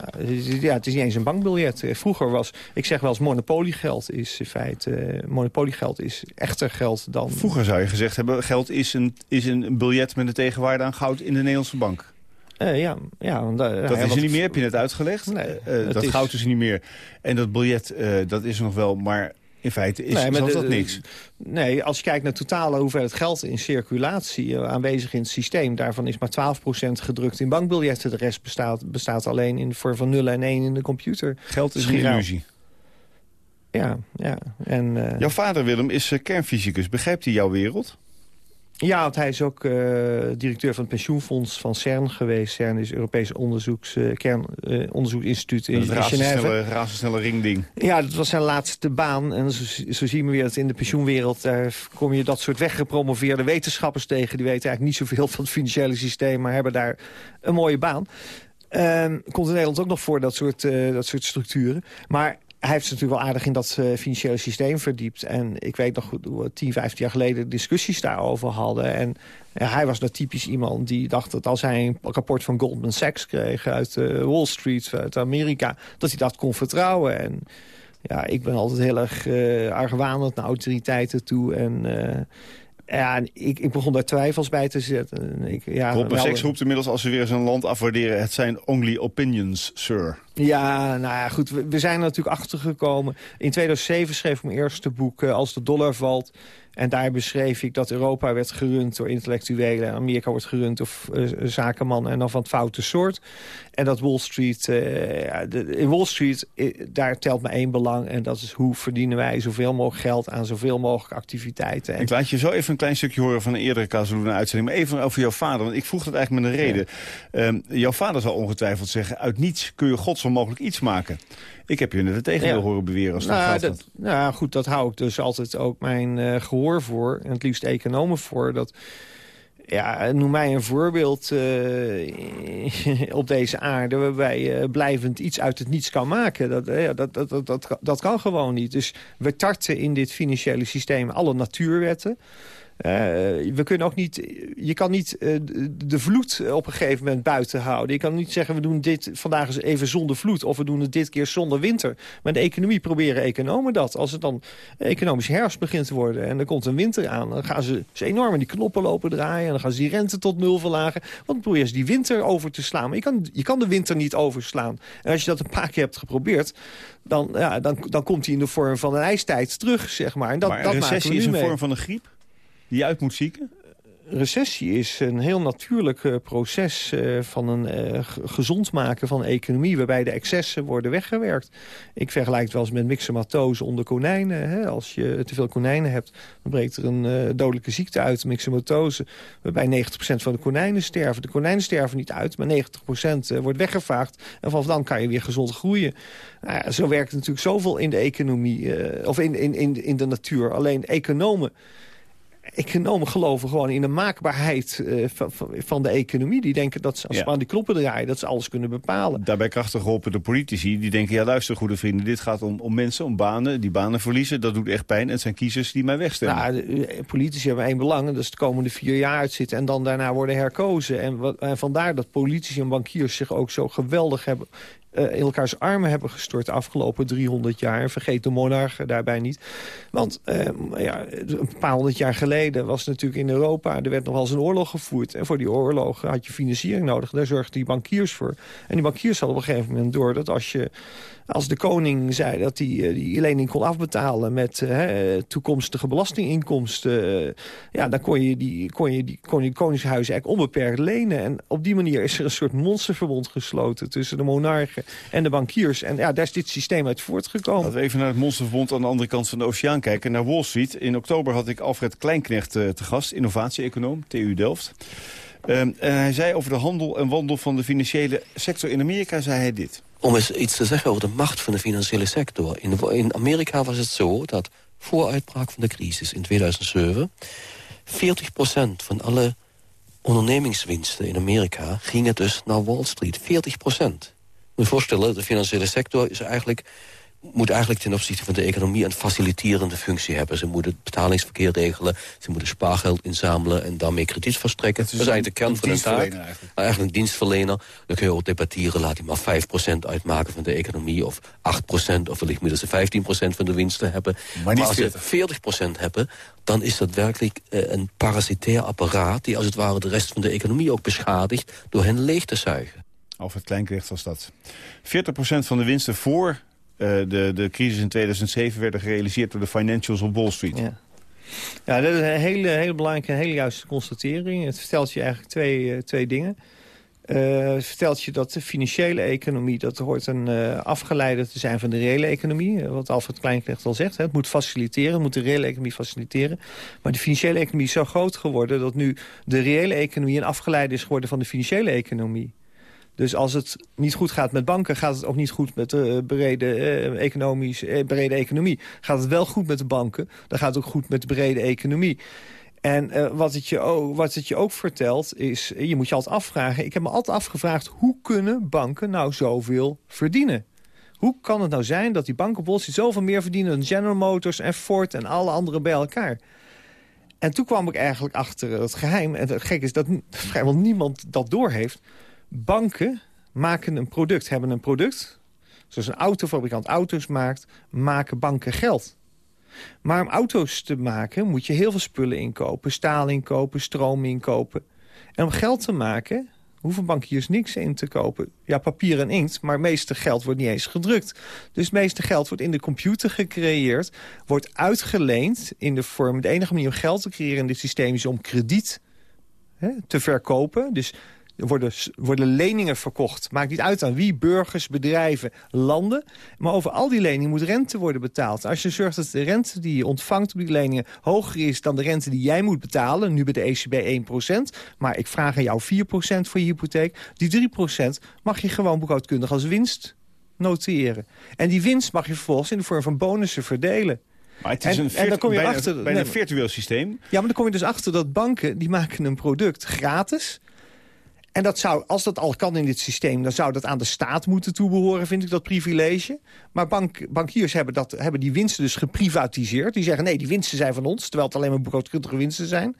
ja, het is niet eens een bankbiljet. Vroeger was, ik zeg wel eens, monopoliegeld is in feite... Uh, monopoliegeld is echter geld dan... Vroeger zou je gezegd hebben, geld is een, is een biljet met een tegenwaarde aan goud in de Nederlandse bank. Uh, ja, ja, want, uh, dat is er niet meer, heb je net uitgelegd. Nee, dat is... goud is er niet meer. En dat biljet, dat is er nog wel, maar in feite is nee, de, dat niks. Nee, als je kijkt naar totale hoeveelheid geld in circulatie uh, aanwezig in het systeem... daarvan is maar 12% gedrukt in bankbiljetten. De rest bestaat, bestaat alleen in de vorm van 0 en 1 in de computer. Geld is een illusie. Ja, ja. En, uh... Jouw vader Willem is uh, kernfysicus. Begrijpt hij jouw wereld? Ja, want hij is ook uh, directeur van het pensioenfonds van CERN geweest. CERN is Europees onderzoeks, uh, kernonderzoeksinstituut uh, in, in Genève. razendsnelle ringding. Ja, dat was zijn laatste baan. En zo, zo, zien we weer dat in de pensioenwereld... daar kom je dat soort weggepromoveerde wetenschappers tegen. Die weten eigenlijk niet zoveel van het financiële systeem... maar hebben daar een mooie baan. Um, komt in Nederland ook nog voor, dat soort, dat soort structuren. Maar hij heeft zich natuurlijk wel aardig in dat uh, financiële systeem verdiept. En ik weet nog goed hoe we 10, 15 jaar geleden discussies daarover hadden. En uh, hij was nou typisch iemand die dacht dat als hij een rapport van Goldman Sachs kreeg... uit uh, Wall Street, uit Amerika, dat hij dat kon vertrouwen. En ja, ik ben altijd heel erg argwanend naar autoriteiten toe. En ja, ik, ik begon daar twijfels bij te zetten. Ik, ja, Goldman Sachs roept inmiddels als ze weer zijn land afwaarderen... het zijn only opinions, sir. Ja, nou ja, goed. We, we zijn er natuurlijk achtergekomen. In 2007 schreef ik mijn eerste boek uh, Als de dollar valt. En daar beschreef ik dat Europa werd gerund door intellectuelen... en Amerika wordt gerund door uh, zakenmannen en dan van het foute soort. En dat Wall Street... Uh, de, in Wall Street, daar telt maar één belang... en dat is hoe verdienen wij zoveel mogelijk geld... aan zoveel mogelijk activiteiten. En ik laat je zo even een klein stukje horen van een eerdere Casaluna-uitzending... maar even over jouw vader, want ik vroeg dat eigenlijk met een reden. Ja. Um, jouw vader zal ongetwijfeld zeggen... uit niets kun je gods mogelijk iets maken. Ik heb je net het tegendeel ja. horen beweren als nou, gaat. Dat, nou goed, dat hou ik dus altijd ook mijn uh, gehoor voor. En het liefst economen voor. Dat, ja, noem mij een voorbeeld uh, op deze aarde... waarbij je uh, blijvend iets uit het niets kan maken. Dat, dat, dat, dat, dat, dat kan gewoon niet. Dus we tarten in dit financiële systeem alle natuurwetten... Uh, we kunnen ook niet, je kan niet uh, de vloed op een gegeven moment buiten houden. Je kan niet zeggen, we doen dit vandaag eens even zonder vloed... of we doen het dit keer zonder winter. Maar de economie proberen economen dat. Als het dan economisch herfst begint te worden... en er komt een winter aan, dan gaan ze, ze enorm in die knoppen lopen draaien... en dan gaan ze die rente tot nul verlagen. Want dan probeer je die winter over te slaan. Maar je kan, je kan de winter niet overslaan. En als je dat een paar keer hebt geprobeerd... dan, ja, dan, dan komt hij in de vorm van een ijstijd terug, zeg maar. En dat, maar dat een recessie is een mee. vorm van een griep? Die uit moet zieken? Recessie is een heel natuurlijk uh, proces uh, van een uh, gezond maken van economie... waarbij de excessen worden weggewerkt. Ik vergelijk het wel eens met myxomatose onder konijnen. Als je te veel konijnen hebt, dan breekt er een dodelijke ziekte uit, myxomatose... waarbij 90% van de konijnen sterven. De konijnen sterven niet uit, maar 90% wordt weggevaagd. En vanaf dan kan je weer gezond groeien. Nou zo werkt natuurlijk zoveel in de economie, of in, in, in, in de natuur. Alleen economen economen geloven gewoon in de maakbaarheid uh, van, van, de economie. Die denken dat ze, als ze aan die knoppen draaien, dat ze alles kunnen bepalen. Daarbij krachtig geholpen de politici. Die denken, ja luister goede vrienden, dit gaat om, om mensen, om banen. Die banen verliezen, dat doet echt pijn. En het zijn kiezers die mij wegstemmen. Nou, de, politici hebben één belang, dat is de komende vier jaar uitzitten. En dan daarna worden herkozen. En, wat, en vandaar dat politici en bankiers zich ook zo geweldig hebben in elkaars armen hebben gestort de afgelopen 300 jaar. Vergeet de monarchen daarbij niet. Want uh, ja, een paar honderd jaar geleden was natuurlijk in Europa... er werd nog wel eens een oorlog gevoerd. En voor die oorlog had je financiering nodig. Daar zorgden die bankiers voor. En die bankiers hadden op een gegeven moment door... dat als je als de koning zei dat hij die, die lening kon afbetalen... met uh, toekomstige belastinginkomsten... Uh, ja, dan kon je die, kon je die, kon je koningshuis eigenlijk onbeperkt lenen. En op die manier is er een soort monsterverbond gesloten... tussen de monarchen en de bankiers. En ja, daar is dit systeem uit voortgekomen. Laten we even naar het monsterverbond aan de andere kant van de oceaan kijken. Naar Wall Street. In oktober had ik Alfred Kleinknecht te gast, innovatie-econoom, TU Delft. Um, en hij zei over de handel en wandel van de financiële sector in Amerika, zei hij dit. Om eens iets te zeggen over de macht van de financiële sector. In, in Amerika was het zo dat voor uitbraak van de crisis in 2007... 40% van alle ondernemingswinsten in Amerika gingen dus naar Wall Street. 40%. Moet je voorstellen, de financiële sector is eigenlijk moet eigenlijk ten opzichte van de economie een faciliterende functie hebben. Ze moeten het betalingsverkeer regelen, ze moeten spaargeld inzamelen en daarmee krediet verstrekken. Dat is, eigenlijk de kern van de taak. Eigenlijk. Eigenlijk een dienstverlener. Dan kun je ook debatteren, laat hij maar 5% uitmaken van de economie of 8% of wellicht moeten ze 15% van de winsten hebben. Maar, maar als ze 40% hebben, dan is dat werkelijk uh, een parasitair apparaat die als het ware de rest van de economie ook beschadigt door hen leeg te zuigen. Alfred Kleinkrecht was dat. 40% van de winsten voor de, de crisis in 2007 werden gerealiseerd door de financials op Wall Street. Ja. Ja, dat is een hele, hele belangrijke, hele juiste constatering. Het vertelt je eigenlijk twee, uh, twee dingen. Uh, het vertelt je dat de financiële economie... dat hoort een uh, afgeleide te zijn van de reële economie. wat Alfred Kleinknecht al zegt. Hè. Het moet faciliteren, moet de reële economie faciliteren. Maar de financiële economie is zo groot geworden... dat nu de reële economie een afgeleide is geworden van de financiële economie. Dus als het niet goed gaat met banken, gaat het ook niet goed met de brede, eh, eh, brede economie. Gaat het wel goed met de banken, dan gaat het ook goed met de brede economie. En uh, wat, het je ook, wat het je ook vertelt is, je moet je altijd afvragen... ik heb me altijd afgevraagd, hoe kunnen banken nou zoveel verdienen? Hoe kan het nou zijn dat die banken op zoveel meer verdienen... dan General Motors en Ford en alle anderen bij elkaar? En toen kwam ik eigenlijk achter het geheim. En het gek is dat vrijwel niemand dat doorheeft banken maken een product, hebben een product. Zoals een autofabrikant auto's maakt, maken banken geld. Maar om auto's te maken moet je heel veel spullen inkopen. Staal inkopen, stroom inkopen. En om geld te maken hoeven bankiers niks in te kopen. Ja, papier en inkt, maar het meeste geld wordt niet eens gedrukt. Dus het meeste geld wordt in de computer gecreëerd... wordt uitgeleend in de vorm... de enige manier om geld te creëren in dit systeem is om krediet hè, te verkopen. Dus worden, worden leningen verkocht. Maakt niet uit aan wie, burgers, bedrijven, landen. Maar over al die leningen moet rente worden betaald. Als je zorgt dat de rente die je ontvangt op die leningen... hoger is dan de rente die jij moet betalen... nu bij de ECB 1%, maar ik vraag aan jou 4% voor je hypotheek... die 3% mag je gewoon boekhoudkundig als winst noteren. En die winst mag je vervolgens in de vorm van bonussen verdelen. Maar het is een en dan kom je bijna, achter, bijna een virtueel systeem. Ja, maar dan kom je dus achter dat banken... die maken een product gratis en dat zou, als dat al kan in dit systeem... dan zou dat aan de staat moeten toebehoren, vind ik, dat privilege. Maar bank, bankiers hebben, dat, hebben die winsten dus geprivatiseerd. Die zeggen, nee, die winsten zijn van ons... terwijl het alleen maar broodkundige winsten zijn.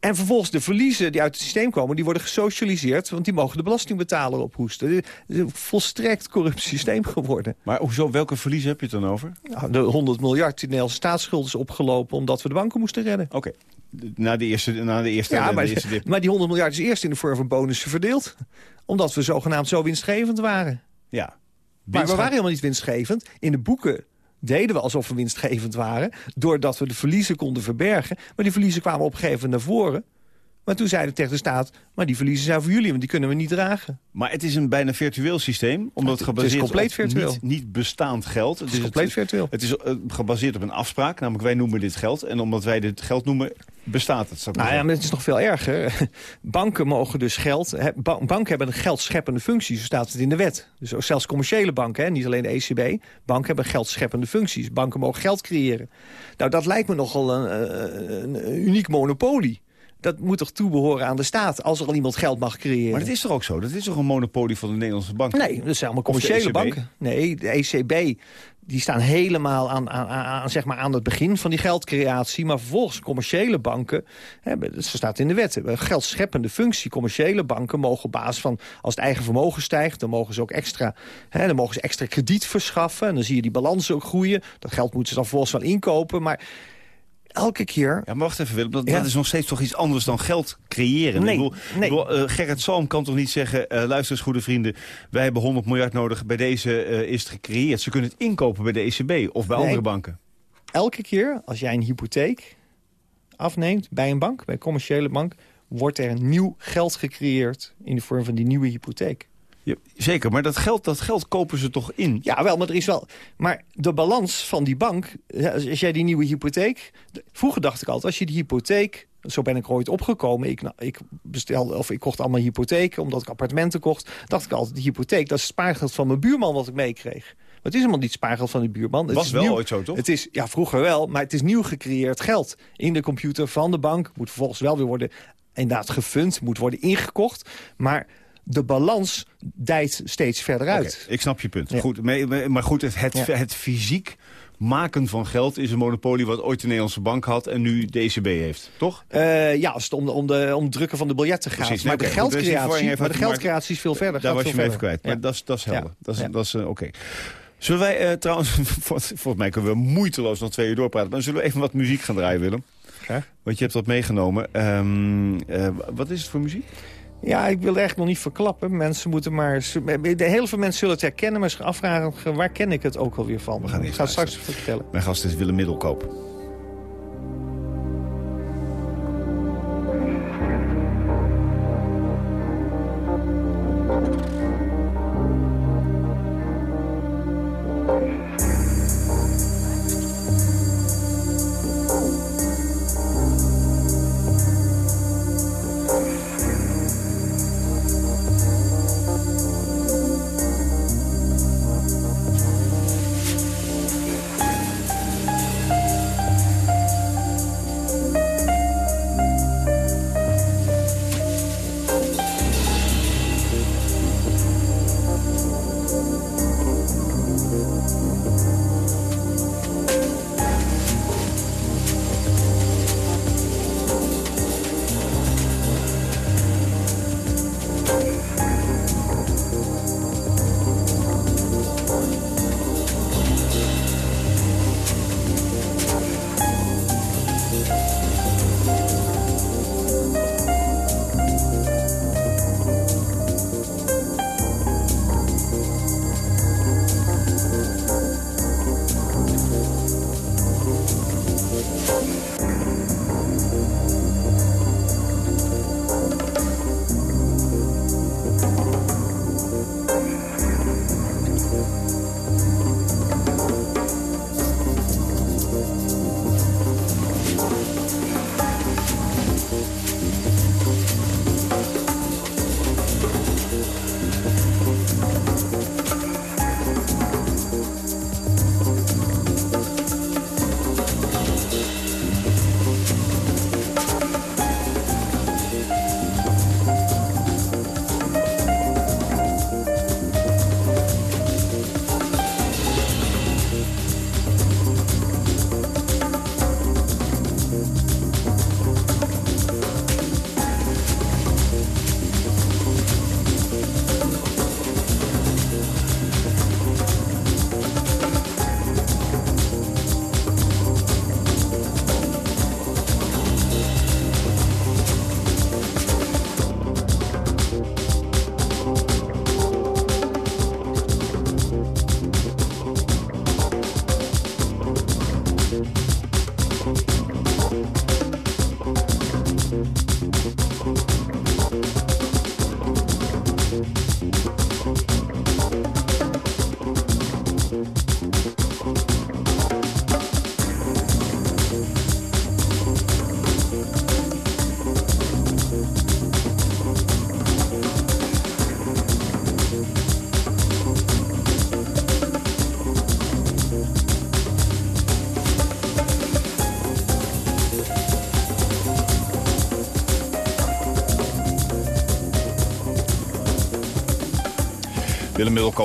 En vervolgens de verliezen die uit het systeem komen... die worden gesocialiseerd, want die mogen de belastingbetaler ophoesten. Het is een volstrekt corrupt systeem geworden. Maar hoezo, welke verliezen heb je het dan over? Nou, de 100 miljard die de Nederlandse staatsschuld is opgelopen... omdat we de banken moesten redden. Oké. Na de eerste, na de eerste, ja, maar, de eerste dip. maar die 100 miljard is eerst in de vorm van bonussen verdeeld. Omdat we zogenaamd zo winstgevend waren. Ja. Maar we waren helemaal niet winstgevend. In de boeken deden we alsof we winstgevend waren... doordat we de verliezen konden verbergen. Maar die verliezen kwamen op een gegeven moment naar voren. Maar toen zeiden tegen de staat... maar die verliezen zijn voor jullie, want die kunnen we niet dragen. Maar het is een bijna virtueel systeem. Omdat het gebaseerd is compleet op virtueel. Niet, niet bestaand geld. Het is compleet virtueel. Het is eh, gebaseerd op een afspraak. Namelijk wij noemen dit geld. En omdat wij dit geld noemen, bestaat het. Nou ja, maar het is nog veel erger. Banken mogen dus geld... he- ba- Banken hebben een geldscheppende functie, zo staat het in de wet. Dus ook zelfs commerciële banken, hè, niet alleen de ECB. Banken hebben geldscheppende functies. Banken mogen geld creëren. Nou, dat lijkt me nogal een, eh, een, een uniek monopolie. Dat moet toch toebehoren aan de staat, als er al iemand geld mag creëren. Maar dat is toch ook zo? Dat is toch een monopolie van de Nederlandse bank? Nee, dat zijn allemaal commerciële banken. Nee, de ECB die staan helemaal aan, aan, aan, zeg maar aan het begin van die geldcreatie. Maar vervolgens commerciële banken, hebben, dat staat in de wet, een geldscheppende functie. Commerciële banken mogen op basis van, als het eigen vermogen stijgt... dan mogen ze ook extra, hè, dan mogen ze extra krediet verschaffen. En dan zie je die balansen ook groeien. Dat geld moeten ze dan vervolgens wel inkopen. Maar elke keer Ja, maar wacht even Willem, dat, Ja. dat is nog steeds toch iets anders dan geld creëren. Nee, Ik bedoel, nee. ik bedoel, eh, Gerrit Salm kan toch niet zeggen, eh, luister eens goede vrienden, wij hebben 100 miljard nodig, bij deze eh, is het gecreëerd. Ze kunnen het inkopen bij de ECB of bij Nee. andere banken. elke keer als jij een hypotheek afneemt bij een bank, bij een commerciële bank... wordt er nieuw geld gecreëerd in de vorm van die nieuwe hypotheek. Ja, zeker, maar dat geld, dat geld kopen ze toch in? Ja, wel, maar er is wel... Maar de balans van die bank, als jij die nieuwe hypotheek... Vroeger dacht ik altijd, als je die hypotheek... Zo ben ik ooit opgekomen. Ik, nou, ik, bestelde, of ik kocht allemaal hypotheken omdat ik appartementen kocht. Dacht ik altijd, die hypotheek, dat is het spaargeld van mijn buurman wat ik meekreeg. Maar het is helemaal niet spaargeld van die buurman. Het Was is wel nieuw, ooit zo, toch? Het is, ja, vroeger wel, maar het is nieuw gecreëerd geld. In de computer van de bank. Moet vervolgens wel weer worden, inderdaad gefund. Moet worden ingekocht. Maar de balans dijt steeds verder uit. Ik snap je punt. Ja. Goed, maar, goed, het, het, Ja. het fysiek maken van geld is een monopolie wat ooit de Nederlandse bank had en nu de ECB heeft, toch? Eh, ja, als het om, de, om, de, om het drukken van de biljetten gaat. Precies, maar, de geldcreatie, maar de geldcreatie is veel verder. Daar gaat was je veel me even kwijt, maar Ja. dat, is, dat is helder. Dat is, dat is eh, oké. Zullen wij eh, trouwens, vol- volgens mij kunnen we moeiteloos nog twee uur doorpraten, maar zullen we even wat muziek gaan draaien, Willem? Want je hebt wat meegenomen. Ehm, eh, wat is het voor muziek? Ja, ik wil echt nog niet verklappen. Mensen moeten maar... Heel veel mensen zullen het herkennen, maar zich afvragen... waar ken ik het ook alweer van? We gaan ik ga het straks vertellen. Mijn gast is Willem Middelkoop.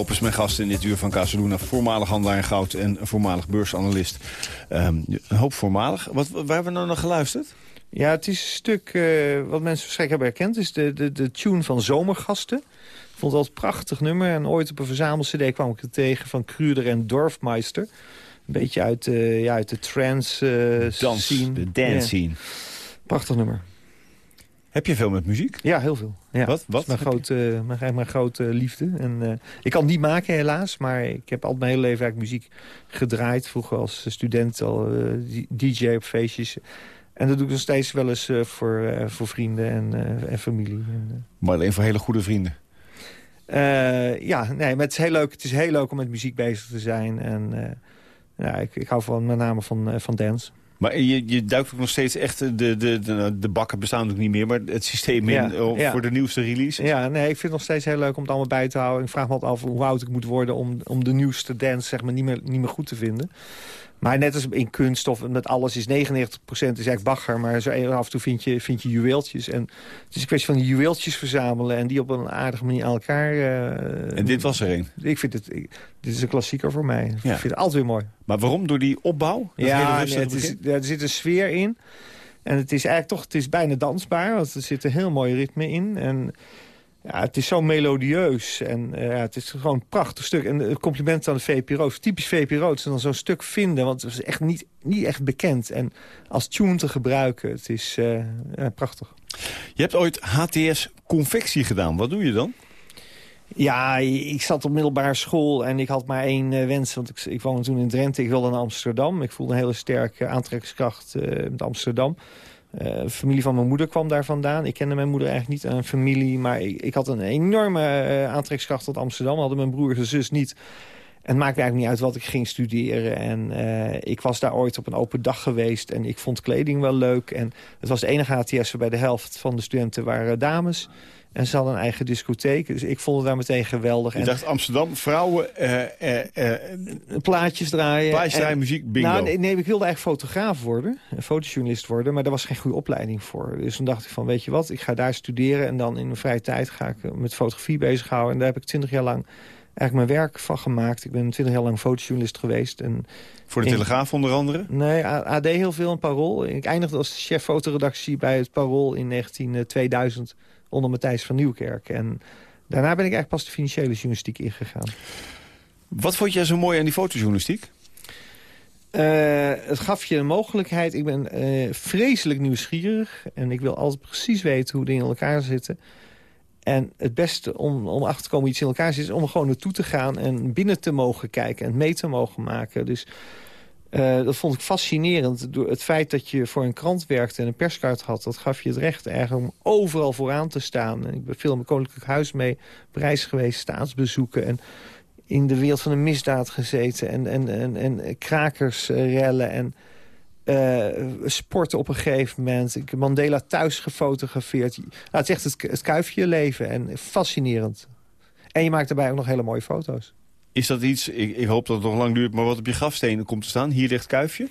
Is mijn gast in dit uur van Casaluna. Voormalig handelaar in goud en voormalig beursanalist. Ehm, een hoop voormalig. Wat, waar hebben we nou naar geluisterd? Ja, het is een stuk uh, wat mensen waarschijnlijk hebben herkend. is de, de, de tune van Zomergasten. Ik vond dat een prachtig nummer. En ooit op een verzamel-cd kwam ik het tegen van Kruder en Dorfmeister. Een beetje uit, uh, ja, uit de trance uh, Dans, scene. De dance scene. Prachtig nummer. Heb je veel met muziek? Ja, heel veel. Ja. Wat? Wat? mijn, grote, mijn, mijn grote liefde. En, uh, ik kan die maken helaas, maar ik heb al mijn hele leven eigenlijk muziek gedraaid. Vroeger als student al uh, DJ op feestjes. En dat doe ik nog steeds wel eens voor, voor vrienden en, en familie. Maar alleen voor hele goede vrienden? ja, nee, maar het is, heel leuk, het is heel leuk om met muziek bezig te zijn. En ja, ik, ik hou van, met name van, van dance. Maar je, je duikt ook nog steeds echt... De, de, de, de bakken bestaan ook niet meer, maar het systeem in ja, ja. voor de nieuwste release. Ja, nee, ik vind het nog steeds heel leuk om het allemaal bij te houden. Ik vraag me altijd af hoe oud ik moet worden om, om de nieuwste dance zeg maar, niet, meer, niet meer goed te vinden. Maar net als in kunst of met alles is 99% is eigenlijk bagger. Maar zo af en toe vind je, vind je juweeltjes. En het is een kwestie van die juweeltjes verzamelen... en die op een aardige manier aan elkaar... Uh, en dit was er een? Ik vind het... Ik, dit is een klassieker voor mij. Ja. Ik vind het altijd weer mooi. Maar waarom? Door die opbouw? Ja, nee, het is, er zit een sfeer in. En het is eigenlijk toch... Het is bijna dansbaar, want er zit een heel mooi ritme in. En... Ja, het is zo melodieus en uh, ja, het is gewoon een prachtig stuk. En het compliment aan de VPRO's, typisch VPRO's, dan zo'n stuk vinden, want het is echt niet, niet echt bekend. En als tune te gebruiken, het is uh, ja, prachtig. Je hebt ooit HTS confectie gedaan, wat doe je dan? Ja, ik zat op middelbare school en ik had maar één uh, wens. Want ik, ik woonde toen in Drenthe, ik wilde naar Amsterdam. Ik voelde een hele sterke aantrekkingskracht met Amsterdam. Uh, familie van mijn moeder kwam daar vandaan. Ik kende mijn moeder eigenlijk niet aan familie. Maar ik, had een enorme uh, aantrekkingskracht tot Amsterdam. Hadden mijn broer en zus niet. En het maakte eigenlijk niet uit wat ik ging studeren. En uh, ik was daar ooit op een open dag geweest. En ik vond kleding wel leuk. En het was de enige HTS waarbij de helft van de studenten waren dames. En ze hadden een eigen discotheek. Dus ik vond het daar meteen geweldig. Je en dacht Amsterdam, vrouwen... Uh, uh, plaatjes draaien. Plaatjes draaien, muziek, bingo. Nou, nee, nee, ik wilde eigenlijk fotograaf worden. Fotojournalist worden. Maar daar was geen goede opleiding voor. Dus toen dacht ik van, weet je wat, ik ga daar studeren. En dan in mijn vrije tijd ga ik met fotografie bezighouden. En daar heb ik twintig jaar lang eigenlijk mijn werk van gemaakt. Ik ben twintig jaar lang fotojournalist geweest. En Voor de Telegraaf onder andere? Nee, AD heel veel, een Parool. Ik eindigde als chef fotoredactie bij het Parool in 19, 2000 onder Matthijs van Nieuwkerk. En daarna ben ik eigenlijk pas de financiële journalistiek ingegaan. Wat vond jij zo mooi aan die fotojournalistiek? Uh, het gaf je een mogelijkheid. Ik ben uh, vreselijk nieuwsgierig. En ik wil altijd precies weten hoe dingen in elkaar zitten. En het beste om, om achter te komen iets in elkaar zit... is om er gewoon naartoe te gaan en binnen te mogen kijken... en mee te mogen maken. Dus uh, dat vond ik fascinerend. Het feit dat je voor een krant werkte en een perskaart had... dat gaf je het recht om overal vooraan te staan. En ik ben veel in mijn Koninklijk Huis mee op reis geweest, staatsbezoeken... en in de wereld van de misdaad gezeten en, en, en, en krakersrellen... en uh, sporten op een gegeven moment. Ik Mandela thuis gefotografeerd. Nou, het is echt het, het kuifje leven en fascinerend. En je maakt daarbij ook nog hele mooie foto's. Is dat iets, ik, ik, hoop dat het nog lang duurt... maar wat op je grafstenen komt te staan? Hier ligt Kuifje?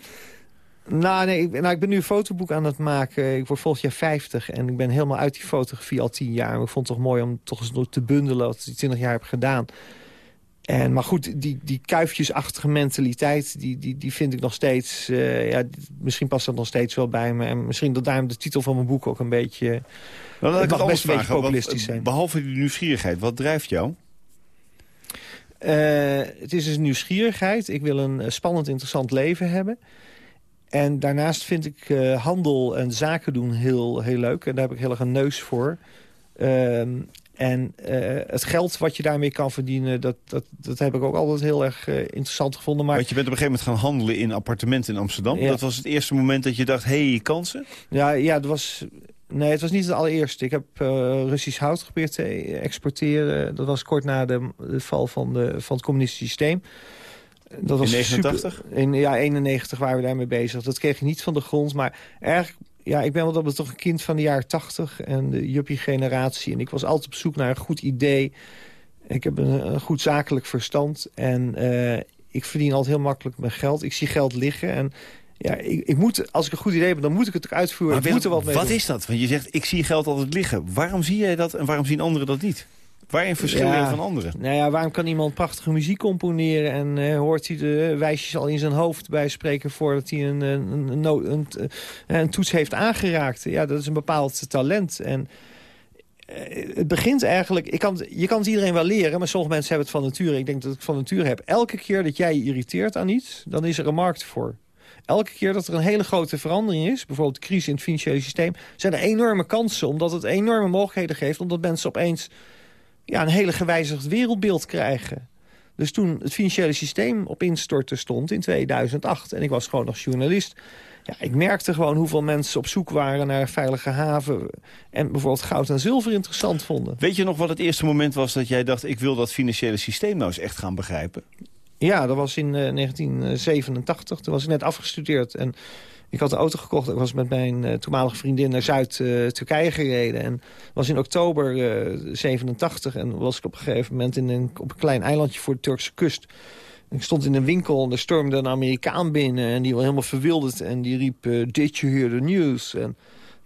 Nou, nee, ik, nou, ik ben nu een fotoboek aan het maken. Ik word volgend jaar 50 en ik ben helemaal uit die fotografie al tien jaar. ik vond het toch mooi om toch eens te bundelen wat ik 20 jaar heb gedaan. En, maar goed, die, die kuifjesachtige mentaliteit, die, die, die vind ik nog steeds... Uh, ja, misschien past dat nog steeds wel bij me. En misschien dat daarom de titel van mijn boek ook een beetje... Nou, het mag best een beetje populistisch zijn. Behalve die nieuwsgierigheid, wat drijft jou? Uh, het is dus nieuwsgierigheid. Ik wil een spannend, interessant leven hebben. En daarnaast vind ik uh, handel en zaken doen heel, heel leuk. En daar heb ik heel erg een neus voor. Uh, en uh, het geld wat je daarmee kan verdienen... dat, dat, dat heb ik ook altijd heel erg uh, interessant gevonden. Maar... Want je bent op een gegeven moment gaan handelen in appartementen in Amsterdam. Ja. Dat was het eerste moment dat je dacht, hé, hey, kansen? Ja, ja, dat was... Nee, het was niet het allereerste. Ik heb uh, Russisch hout geprobeerd te exporteren. Dat was kort na de, de val van, de, van het communistische systeem. Dat was in 89? Super, in, ja, 91 waren we daarmee bezig. Dat kreeg je niet van de grond, maar eigenlijk ja, ik ben wel dat toch een kind van de jaren tachtig en de juppie-generatie. En ik was altijd op zoek naar een goed idee. Ik heb een, een goed zakelijk verstand. En uh, ik verdien altijd heel makkelijk mijn geld. Ik zie geld liggen en ja, ik, ik, moet, als ik een goed idee heb, dan moet ik het ook uitvoeren. Maar ik moet er wat mee wat doen. is dat? Want je zegt, ik zie geld altijd liggen. Waarom zie jij dat en waarom zien anderen dat niet? Waarin verschil Ja. je van anderen? Nou ja, waarom kan iemand prachtige muziek componeren... en eh, hoort hij de wijsjes al in zijn hoofd bij spreken... voordat hij een, een, een, een, een, een toets heeft aangeraakt? Ja, dat is een bepaald talent. En eh, het begint eigenlijk... Ik kan, je kan het iedereen wel leren, maar sommige mensen hebben het van nature. Ik denk dat ik het van nature heb. Elke keer dat jij je irriteert aan iets, dan is er een markt voor. Elke keer dat er een hele grote verandering is... bijvoorbeeld de crisis in het financiële systeem... zijn er enorme kansen, omdat het enorme mogelijkheden geeft... omdat mensen opeens ja, een hele gewijzigd wereldbeeld krijgen. Dus toen het financiële systeem op instorten stond in 2008... en ik was gewoon nog journalist... Ja, ik merkte gewoon hoeveel mensen op zoek waren naar veilige haven... en bijvoorbeeld goud en zilver interessant vonden. Weet je nog wat het eerste moment was dat jij dacht... ik wil dat financiële systeem nou eens echt gaan begrijpen? Ja, dat was in eh, 1987. Toen was ik net afgestudeerd en ik had een auto gekocht. Ik was met mijn eh, toenmalige vriendin naar Zuid-Turkije gereden. En was in oktober eh 87 en was ik op een gegeven moment in een, op een klein eilandje voor de Turkse kust. Ik stond in een winkel en er stormde een Amerikaan binnen... en die was helemaal verwilderd en die riep... eh, Did you hear the news? En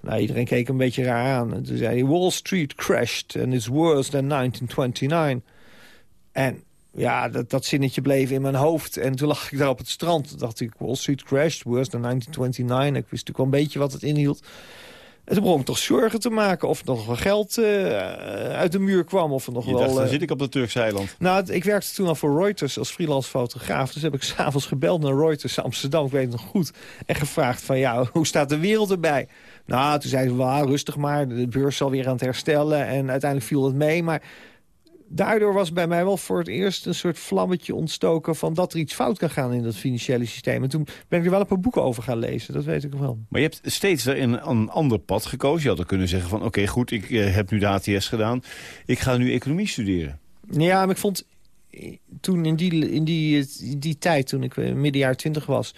nou, iedereen keek een beetje raar aan. En toen zei. Wall Street crashed and it's worse than 1929. En ja, dat, dat zinnetje bleef in mijn hoofd. En toen lag ik daar op het strand. Toen dacht ik, Wall Street crashed, worse than 1929. Ik wist natuurlijk wel een beetje wat het inhield. En toen begon ik toch zorgen te maken of er nog wel geld eh, uit de muur kwam. Of er nog Je wel... dacht, dan eh, zit ik op dat Turkse eiland. nou, ik werkte toen al voor Reuters als freelance fotograaf. Dus heb ik s'avonds gebeld naar Reuters Amsterdam, ik weet het nog goed. En gevraagd van, ja, hoe staat de wereld erbij? Nou, toen zeiden ze, well, rustig maar, de beurs zal weer aan het herstellen. En uiteindelijk viel het mee, maar... Daardoor was bij mij wel voor het eerst een soort vlammetje ontstoken... van dat er iets fout kan gaan in dat financiële systeem. En toen ben ik er wel een paar boeken over gaan lezen, dat weet ik wel. Maar je hebt steeds een, een ander pad gekozen. Je had er kunnen zeggen van, oké, goed, ik eh, heb nu de ATS gedaan. Ik ga nu economie studeren. Ja, maar ik vond toen in die, in die, in die tijd, toen ik eh, midden jaar twintig was...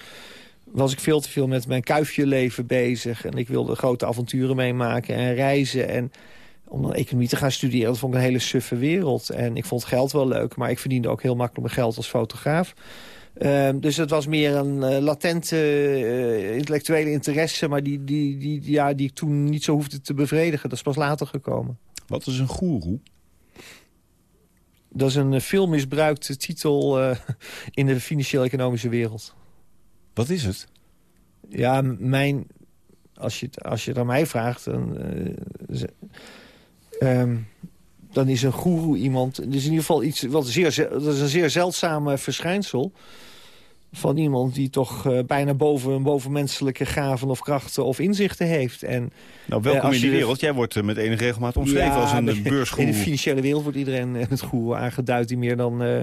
was ik veel te veel met mijn kuifje leven bezig. En ik wilde grote avonturen meemaken en reizen. En om dan economie te gaan studeren, dat vond ik een hele suffe wereld. En ik vond geld wel leuk, maar ik verdiende ook heel makkelijk mijn geld als fotograaf. Ehm, dus het was meer een eh, latente eh, intellectuele interesse... maar die, die, die, ja, die ik toen niet zo hoefde te bevredigen. Dat is pas later gekomen. Wat is een goeroe? Dat is een eh, veel misbruikte titel eh, in de financieel-economische wereld. Wat is het? Ja, mijn... Als je, als je het aan mij vraagt, dan... eh, ehm, dan is een goeroe iemand... Dus in ieder geval iets wat zeer, ze- dat is een zeer zeldzaam eh, verschijnsel... van iemand die toch eh, bijna boven een bovenmenselijke gaven of krachten of inzichten heeft. En Nou, Eh, welkom als in die wereld. Jij wordt eh, met enige regelmaat omschreven Ja, als een eh, In de beursgoeroe. financiële wereld wordt iedereen eh, met goeroe aangeduid... die meer dan eh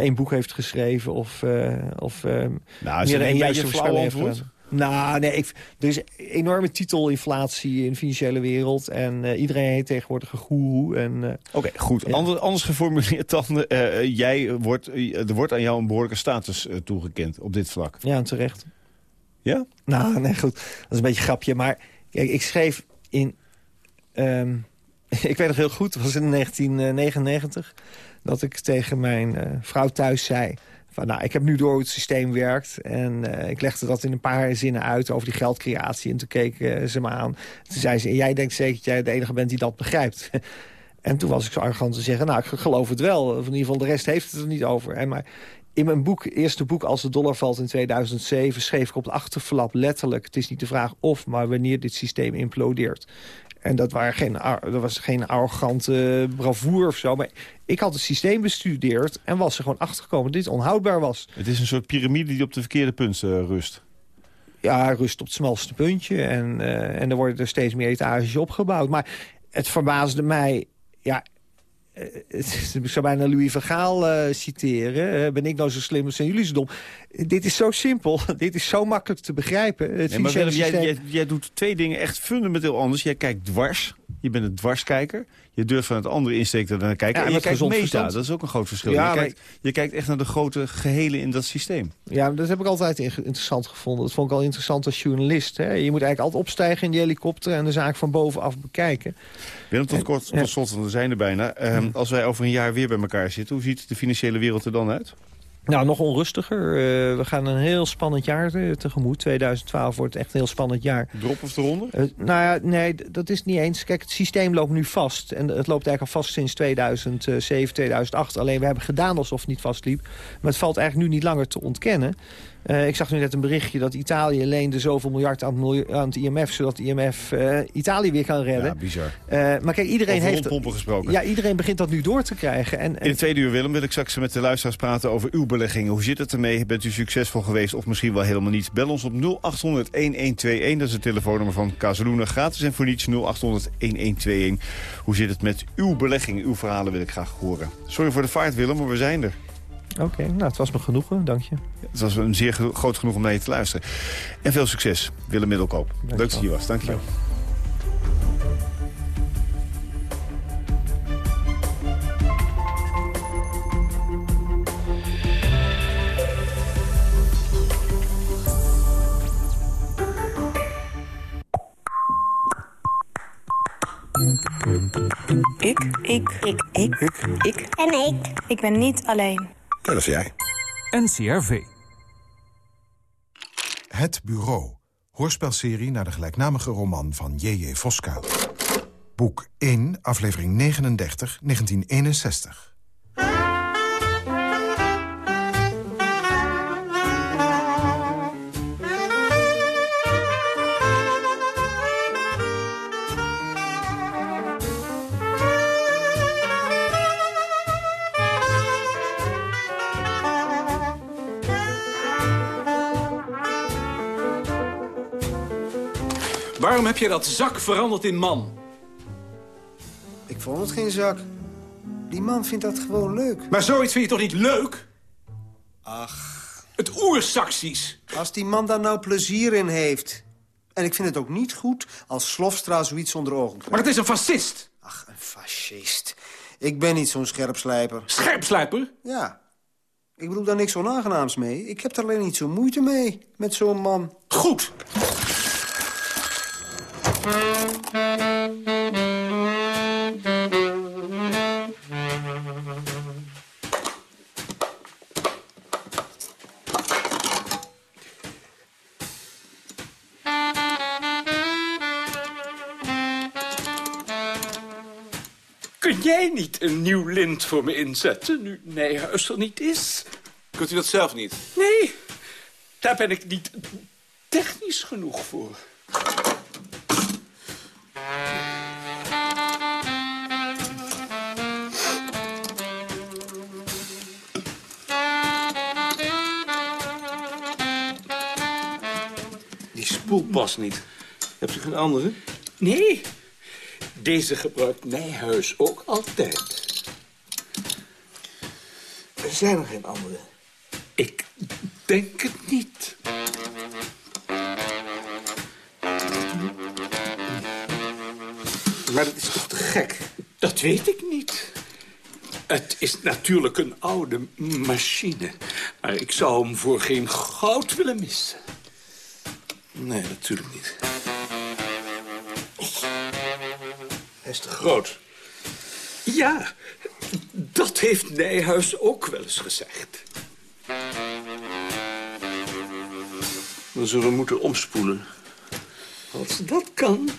één boek heeft geschreven of, eh, of eh, Nou, meer dan een één juiste voorspelling heeft. Nou, nee, ik, er is enorme titelinflatie in de financiële wereld. En eh, iedereen heet tegenwoordig een goeroe. Eh, Oké, goed. Ja. Anders geformuleerd dan, eh, jij wordt, er wordt aan jou een behoorlijke status toegekend op dit vlak. ja, en terecht. Ja? Nou, nee, goed. Dat is een beetje een grapje. Maar kijk, ik schreef in... ehm, ik weet nog heel goed, het was in 1999... dat ik tegen mijn vrouw thuis zei... Nou, ik heb nu door hoe het systeem werkt. En eh, ik legde dat in een paar zinnen uit over die geldcreatie. En toen keek eh, ze me aan. Toen zei ze, jij denkt zeker dat jij de enige bent die dat begrijpt. en toen was ik zo arrogant te zeggen, nou, ik geloof het wel. In ieder geval, de rest heeft het er niet over. En maar in mijn boek, eerste boek Als de dollar valt in 2007... schreef ik op de achterflap letterlijk... het is niet de vraag of, maar wanneer dit systeem implodeert. En dat, waren geen, dat was geen arrogante bravoer of zo. Maar ik had het systeem bestudeerd en was er gewoon achtergekomen... dat dit onhoudbaar was. Het is een soort piramide die op de verkeerde punt eh, rust. Ja, rust op het smalste puntje. En, eh, en er worden er steeds meer etages opgebouwd. Maar het verbaasde mij... Ja, ik zou bijna Louis van Gaal eh, citeren. Eh, ben ik nou zo slim zijn jullie zo dom? Dit is zo simpel. Dit is zo makkelijk te begrijpen. Het Nee, maar financiële Willem, jij, systeem- jij, jij doet twee dingen echt fundamenteel anders. Jij kijkt dwars. Je bent een dwarskijker. Je durft van het andere insteek er naar kijken. Ja, en je kijkt. Dat is ook een groot verschil. Ja, je, maar- kijkt, je kijkt echt naar de grote gehelen in dat systeem. Ja, dat heb ik altijd in- interessant gevonden. Dat vond ik al interessant als journalist. Hè. Je moet eigenlijk altijd opstijgen in die helikopter... en de zaak van bovenaf bekijken. Willem, tot, kort, tot slot, want we zijn er bijna. Ehm, Als wij over een jaar weer bij elkaar zitten, hoe ziet de financiële wereld er dan uit? Nou, nog onrustiger. Uh, we gaan een heel spannend jaar tegemoet. 2012 wordt echt een heel spannend jaar. Drop of eronder? Uh, nou ja, nee, dat is niet eens. Kijk, het systeem loopt nu vast. En het loopt eigenlijk al vast sinds 2007, 2008. Alleen we hebben gedaan alsof het niet vastliep. Maar het valt eigenlijk nu niet langer te ontkennen. Uh, ik zag nu net een berichtje dat Italië leende zoveel miljard aan, aan het IMF... zodat het IMF uh, Italië weer kan redden. Ja, bizar. Uh, maar kijk, iedereen Over heeft... pompen gesproken. Ja, iedereen begint dat nu door te krijgen. En, en... In het tweede uur, Willem, wil ik straks met de luisteraars praten over uw beleggingen. Hoe zit het ermee? Bent u succesvol geweest of misschien wel helemaal niet? Bel ons op 0800-1121. Dat is het telefoonnummer van Casaluna. Gratis en voor niets 0800-1121. Hoe zit het met uw beleggingen? Uw verhalen wil ik graag horen. Sorry voor de vaart, Willem, maar we zijn er. Oké, nou, het was me genoegen, dank je. Het was een zeer groot genoeg om naar je te luisteren. En veel succes, Willem Middelkoop. Leuk dat je hier was, dank je wel. Ik. Ik. Ik. Ik. Ik. Ik. En ik. Ik ben niet alleen. Dat is jij. NCRV. Het Bureau. Hoorspelserie naar de gelijknamige roman van J.J. Voskuil. Boek 1, aflevering 39, 1961. Waarom heb je dat zak veranderd in man? Ik vond het geen zak. Die man vindt dat gewoon leuk. Maar zoiets vind je toch niet leuk? Ach. Het oersaxies. Als die man daar nou plezier in heeft. En ik vind het ook niet goed als Slofstra zoiets onder ogen krijgt. Maar het is een fascist. Ach, een fascist. Ik ben niet zo'n scherpslijper. Scherpslijper? Ja. Ik bedoel daar niks onaangenaams mee. Ik heb er alleen niet zo moeite mee, met zo'n man. Goed. Kun jij niet een nieuw lint voor me inzetten, nu Nijhuis er niet is? Kunt u dat zelf niet? Nee, daar ben ik niet technisch genoeg voor. Past niet. Hebt u geen andere? Nee, deze gebruikt Nijhuis ook altijd. Er zijn er geen andere. Ik denk het niet. Maar dat is toch te gek? Dat weet ik niet. Het is natuurlijk een oude machine. Maar ik zou hem voor geen goud willen missen. Nee, natuurlijk niet. Hij is te groot. Ja, dat heeft Nijhuis ook wel eens gezegd. Dan zullen we moeten omspoelen. Als dat kan.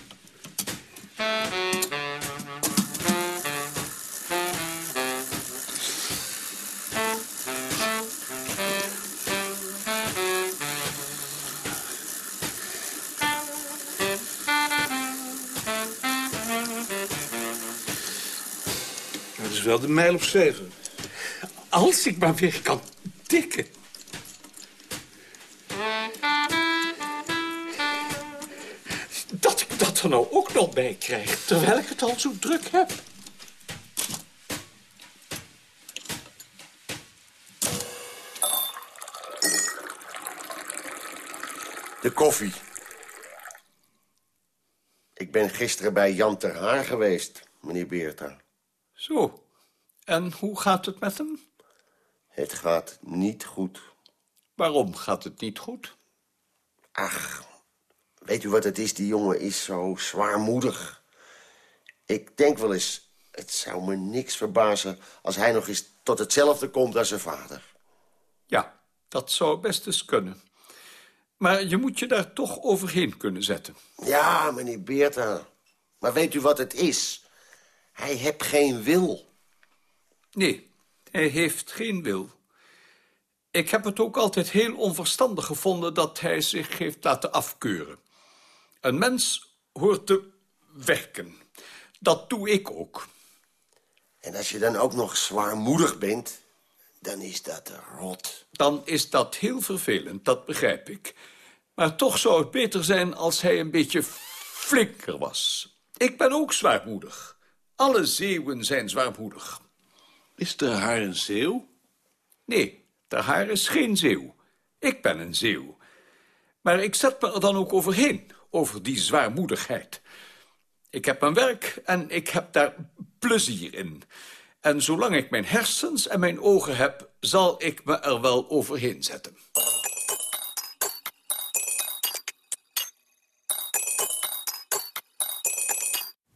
De mijl of zeven. Als ik maar weer kan tikken. Dat ik dat er nou ook nog bij krijg, terwijl ik het al zo druk heb. De koffie. Ik ben gisteren bij Jan ter Haar geweest, meneer Beerta. Zo, en hoe gaat het met hem? Het gaat niet goed. Waarom gaat het niet goed? Ach, weet u wat het is? Die jongen is zo zwaarmoedig. Ik denk wel eens, het zou me niks verbazen... als hij nog eens tot hetzelfde komt als zijn vader. Ja, dat zou best eens kunnen. Maar je moet je daar toch overheen kunnen zetten. Ja, meneer Beerta. Maar weet u wat het is? Hij heeft geen wil. Nee, hij heeft geen wil. Ik heb het ook altijd heel onverstandig gevonden dat hij zich heeft laten afkeuren. Een mens hoort te werken. Dat doe ik ook. En als je dan ook nog zwaarmoedig bent, dan is dat rot. Dan is dat heel vervelend, dat begrijp ik. Maar toch zou het beter zijn als hij een beetje flinker was. Ik ben ook zwaarmoedig. Alle zeeuwen zijn zwaarmoedig. Is de haar een zeeuw? Nee, de haar is geen zeeuw. Ik ben een zeeuw. Maar ik zet me er dan ook overheen, over die zwaarmoedigheid. Ik heb mijn werk en ik heb daar plezier in. En zolang ik mijn hersens en mijn ogen heb... zal ik me er wel overheen zetten.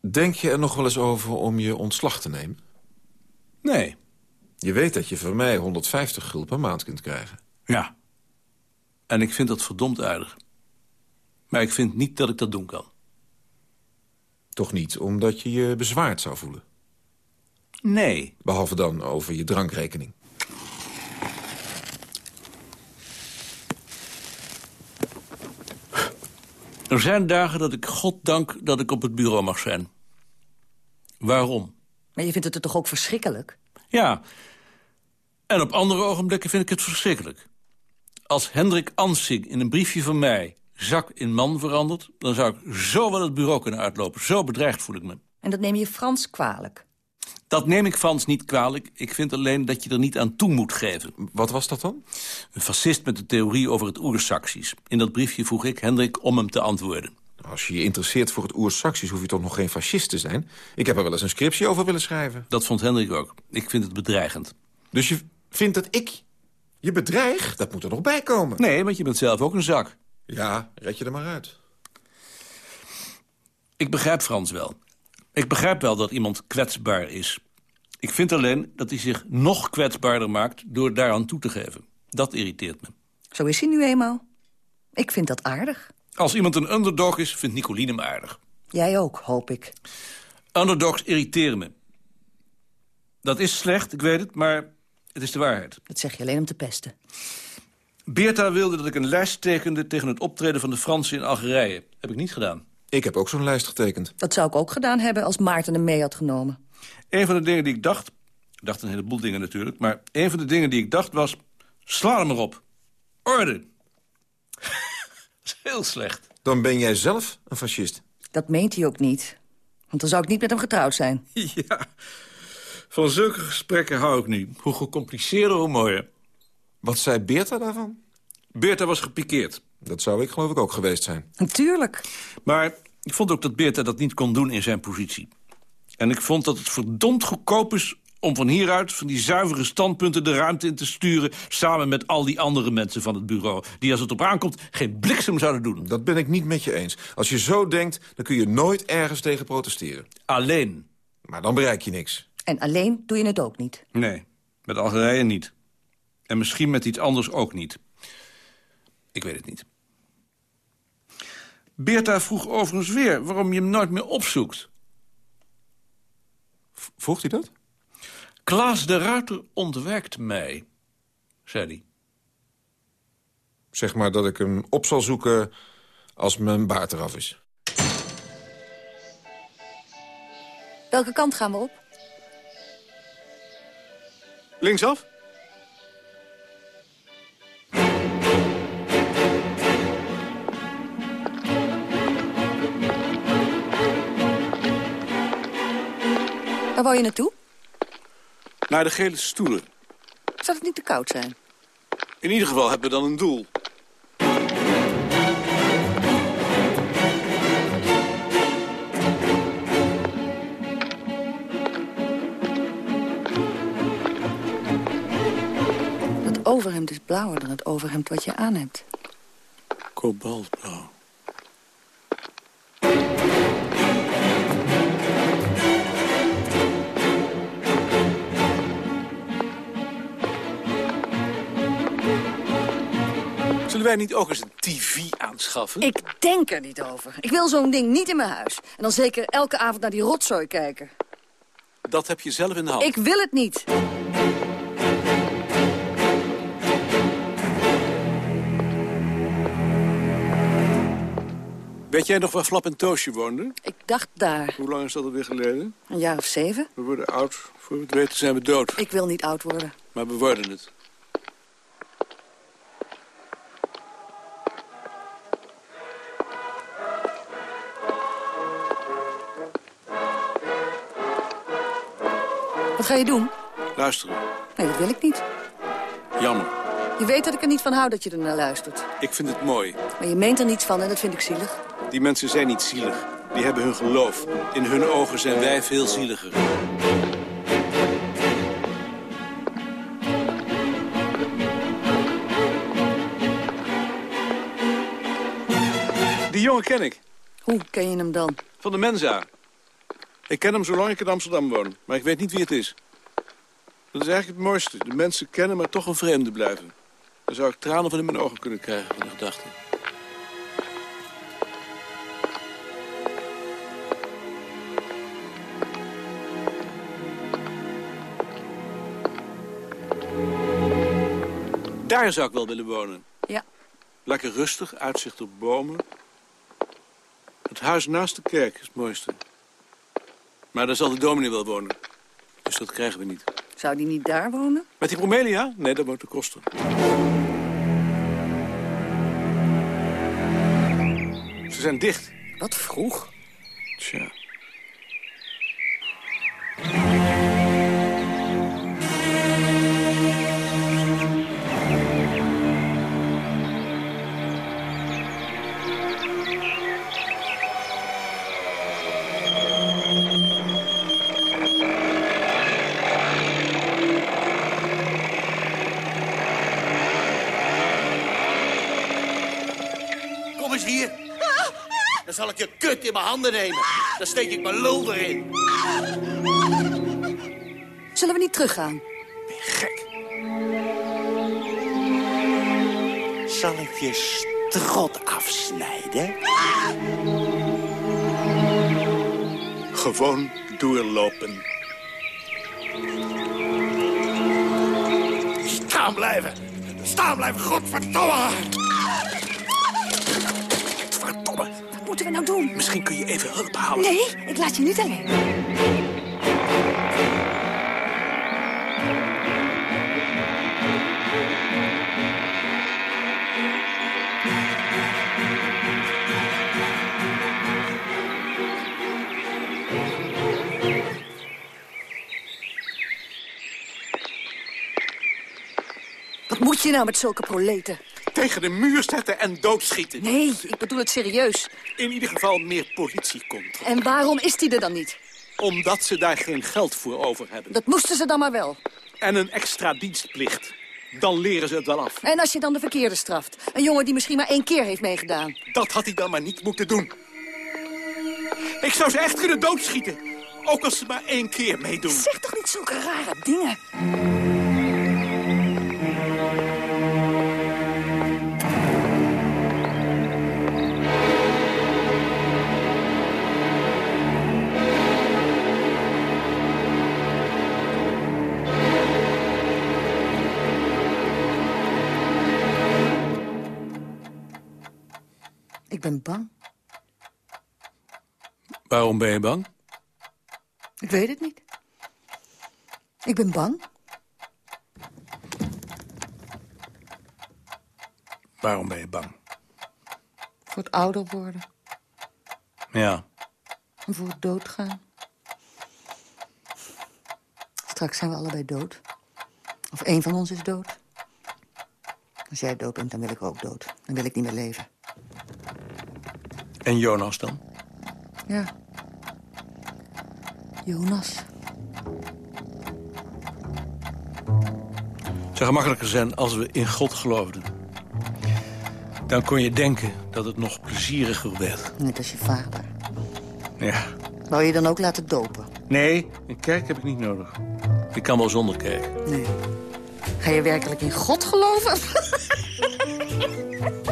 Denk je er nog wel eens over om je ontslag te nemen? Nee. Je weet dat je van mij 150 gulden per maand kunt krijgen. Ja. En ik vind dat verdomd aardig. Maar ik vind niet dat ik dat doen kan. Toch niet, omdat je je bezwaard zou voelen? Nee. Behalve dan over je drankrekening. Er zijn dagen dat ik God dank dat ik op het bureau mag zijn. Waarom? Maar je vindt het er toch ook verschrikkelijk? Ja. En op andere ogenblikken vind ik het verschrikkelijk. Als Hendrik Ansing in een briefje van mij zak in man verandert... dan zou ik zo wel het bureau kunnen uitlopen. Zo bedreigd voel ik me. En dat neem je Frans kwalijk? Dat neem ik Frans niet kwalijk. Ik vind alleen dat je er niet aan toe moet geven. Wat was dat dan? Een fascist met de theorie over het Oer-Saxisch. In dat briefje vroeg ik Hendrik om hem te antwoorden. Als je je interesseert voor het Oer-Saxisch... hoef je toch nog geen fascist te zijn? Ik heb er wel eens een scriptie over willen schrijven. Dat vond Hendrik ook. Ik vind het bedreigend. Dus je vindt dat ik je bedreig? Dat moet er nog bij komen. Nee, want je bent zelf ook een zak. Ja, red je er maar uit. Ik begrijp Frans wel. Ik begrijp wel dat iemand kwetsbaar is. Ik vind alleen dat hij zich nog kwetsbaarder maakt door daaraan toe te geven. Dat irriteert me. Zo is hij nu eenmaal. Ik vind dat aardig. Als iemand een underdog is, vindt Nicoline hem aardig. Jij ook, hoop ik. Underdogs irriteren me. Dat is slecht, ik weet het, maar het is de waarheid. Dat zeg je alleen om te pesten. Beerta wilde dat ik een lijst tekende tegen het optreden van de Fransen in Algerije. Heb ik niet gedaan. Ik heb ook zo'n lijst getekend. Dat zou ik ook gedaan hebben als Maarten hem mee had genomen. Een van de dingen die ik dacht... Ik dacht een heleboel dingen natuurlijk... maar een van de dingen die ik dacht was... sla hem erop. Orde. Heel slecht. Dan ben jij zelf een fascist. Dat meent hij ook niet. Want dan zou ik niet met hem getrouwd zijn. Ja, van zulke gesprekken hou ik niet. Hoe gecompliceerder, hoe mooier. Wat zei Beerta daarvan? Beerta was gepikeerd. Dat zou ik geloof ik ook geweest zijn. Natuurlijk. Maar ik vond ook dat Beerta dat niet kon doen in zijn positie. En ik vond dat het verdomd goedkoop is om van hieruit... van die zuivere standpunten de ruimte in te sturen... samen met al die andere mensen van het bureau... die als het op aankomt geen bliksem zouden doen. Dat ben ik niet met je eens. Als je zo denkt, dan kun je nooit ergens tegen protesteren. Alleen. Maar dan bereik je niks. En alleen doe je het ook niet. Nee, met Algerije niet. En misschien met iets anders ook niet. Ik weet het niet. Beerta vroeg overigens weer waarom je hem nooit meer opzoekt. Vroeg hij dat? Klaas de Ruiter ontwerkt mij, zei hij. Zeg maar dat ik hem op zal zoeken als mijn baard eraf is. Welke kant gaan we op? Linksaf? Waar wou je naartoe? Naar de gele stoelen. Zou het niet te koud zijn? In ieder geval hebben we dan een doel. Dat overhemd is blauwer dan het overhemd wat je aan hebt. Kobaltblauw. Zullen wij niet ook eens een tv aanschaffen? Ik denk er niet over. Ik wil zo'n ding niet in mijn huis. En dan zeker elke avond naar die rotzooi kijken. Dat heb je zelf in de hand. Ik wil het niet. Weet jij nog waar Flap en Toosje woonden? Ik dacht daar. Hoe lang is dat alweer geleden? Een jaar of zeven. We worden oud. Voor we het weten zijn we dood. Ik wil niet oud worden. Maar we worden het. Ga je doen? Luisteren. Nee, dat wil ik niet. Jammer. Je weet dat ik er niet van hou dat je er naar luistert. Ik vind het mooi. Maar je meent er niets van en dat vind ik zielig. Die mensen zijn niet zielig. Die hebben hun geloof. In hun ogen zijn wij veel zieliger. Die jongen ken ik. Hoe ken je hem dan? Van de Mensa. Ik ken hem zolang ik in Amsterdam woon. Maar ik weet niet wie het is. Dat is eigenlijk het mooiste. De mensen kennen, maar toch een vreemde blijven. Dan zou ik tranen van in mijn ogen kunnen krijgen van de gedachte. Daar zou ik wel willen wonen. Ja. Lekker rustig, uitzicht op bomen. Het huis naast de kerk is het mooiste. Maar daar zal de dominee wel wonen. Dus dat krijgen we niet. Zou die niet daar wonen? Met die bromelia? Nee, dat wordt de kosten. Ze zijn dicht. Wat vroeg. Tja. Zal ik je kut in mijn handen nemen. Dan steek ik mijn lul erin. Zullen we niet teruggaan? Zal ik je strot afsnijden? Gewoon doorlopen. Staan blijven. Staan blijven, godverdomme. Moeten we nou doen? Misschien kun je even hulp halen. Nee, ik laat je niet alleen. Wat moet je nou met zulke proleten? Tegen de muur zetten en doodschieten. Nee, ik bedoel het serieus. In ieder geval meer politie komt. En waarom is die er dan niet? Omdat ze daar geen geld voor over hebben. Dat moesten ze dan maar wel. En een extra dienstplicht. Dan leren ze het wel af. En als je dan de verkeerde straft? Een jongen die misschien maar één keer heeft meegedaan. Dat had hij dan maar niet moeten doen. Ik zou ze echt kunnen doodschieten. Ook als ze maar één keer meedoen. Zeg toch niet zulke rare dingen. Ben bang. Waarom ben je bang? Ik weet het niet. Ik ben bang. Waarom ben je bang? Voor het ouder worden. Ja. En voor het doodgaan. Straks zijn we allebei dood. Of één van ons is dood. Als jij dood bent, dan wil ik ook dood. Dan wil ik niet meer leven. En Jonas dan? Ja. Jonas. Het zou gemakkelijker zijn als we in God geloofden. Dan kon je denken dat het nog plezieriger werd. Net als je vader. Ja. Wou je dan ook laten dopen? Nee, een kerk heb ik niet nodig. Ik kan wel zonder kerk. Nee. Ga je werkelijk in God geloven?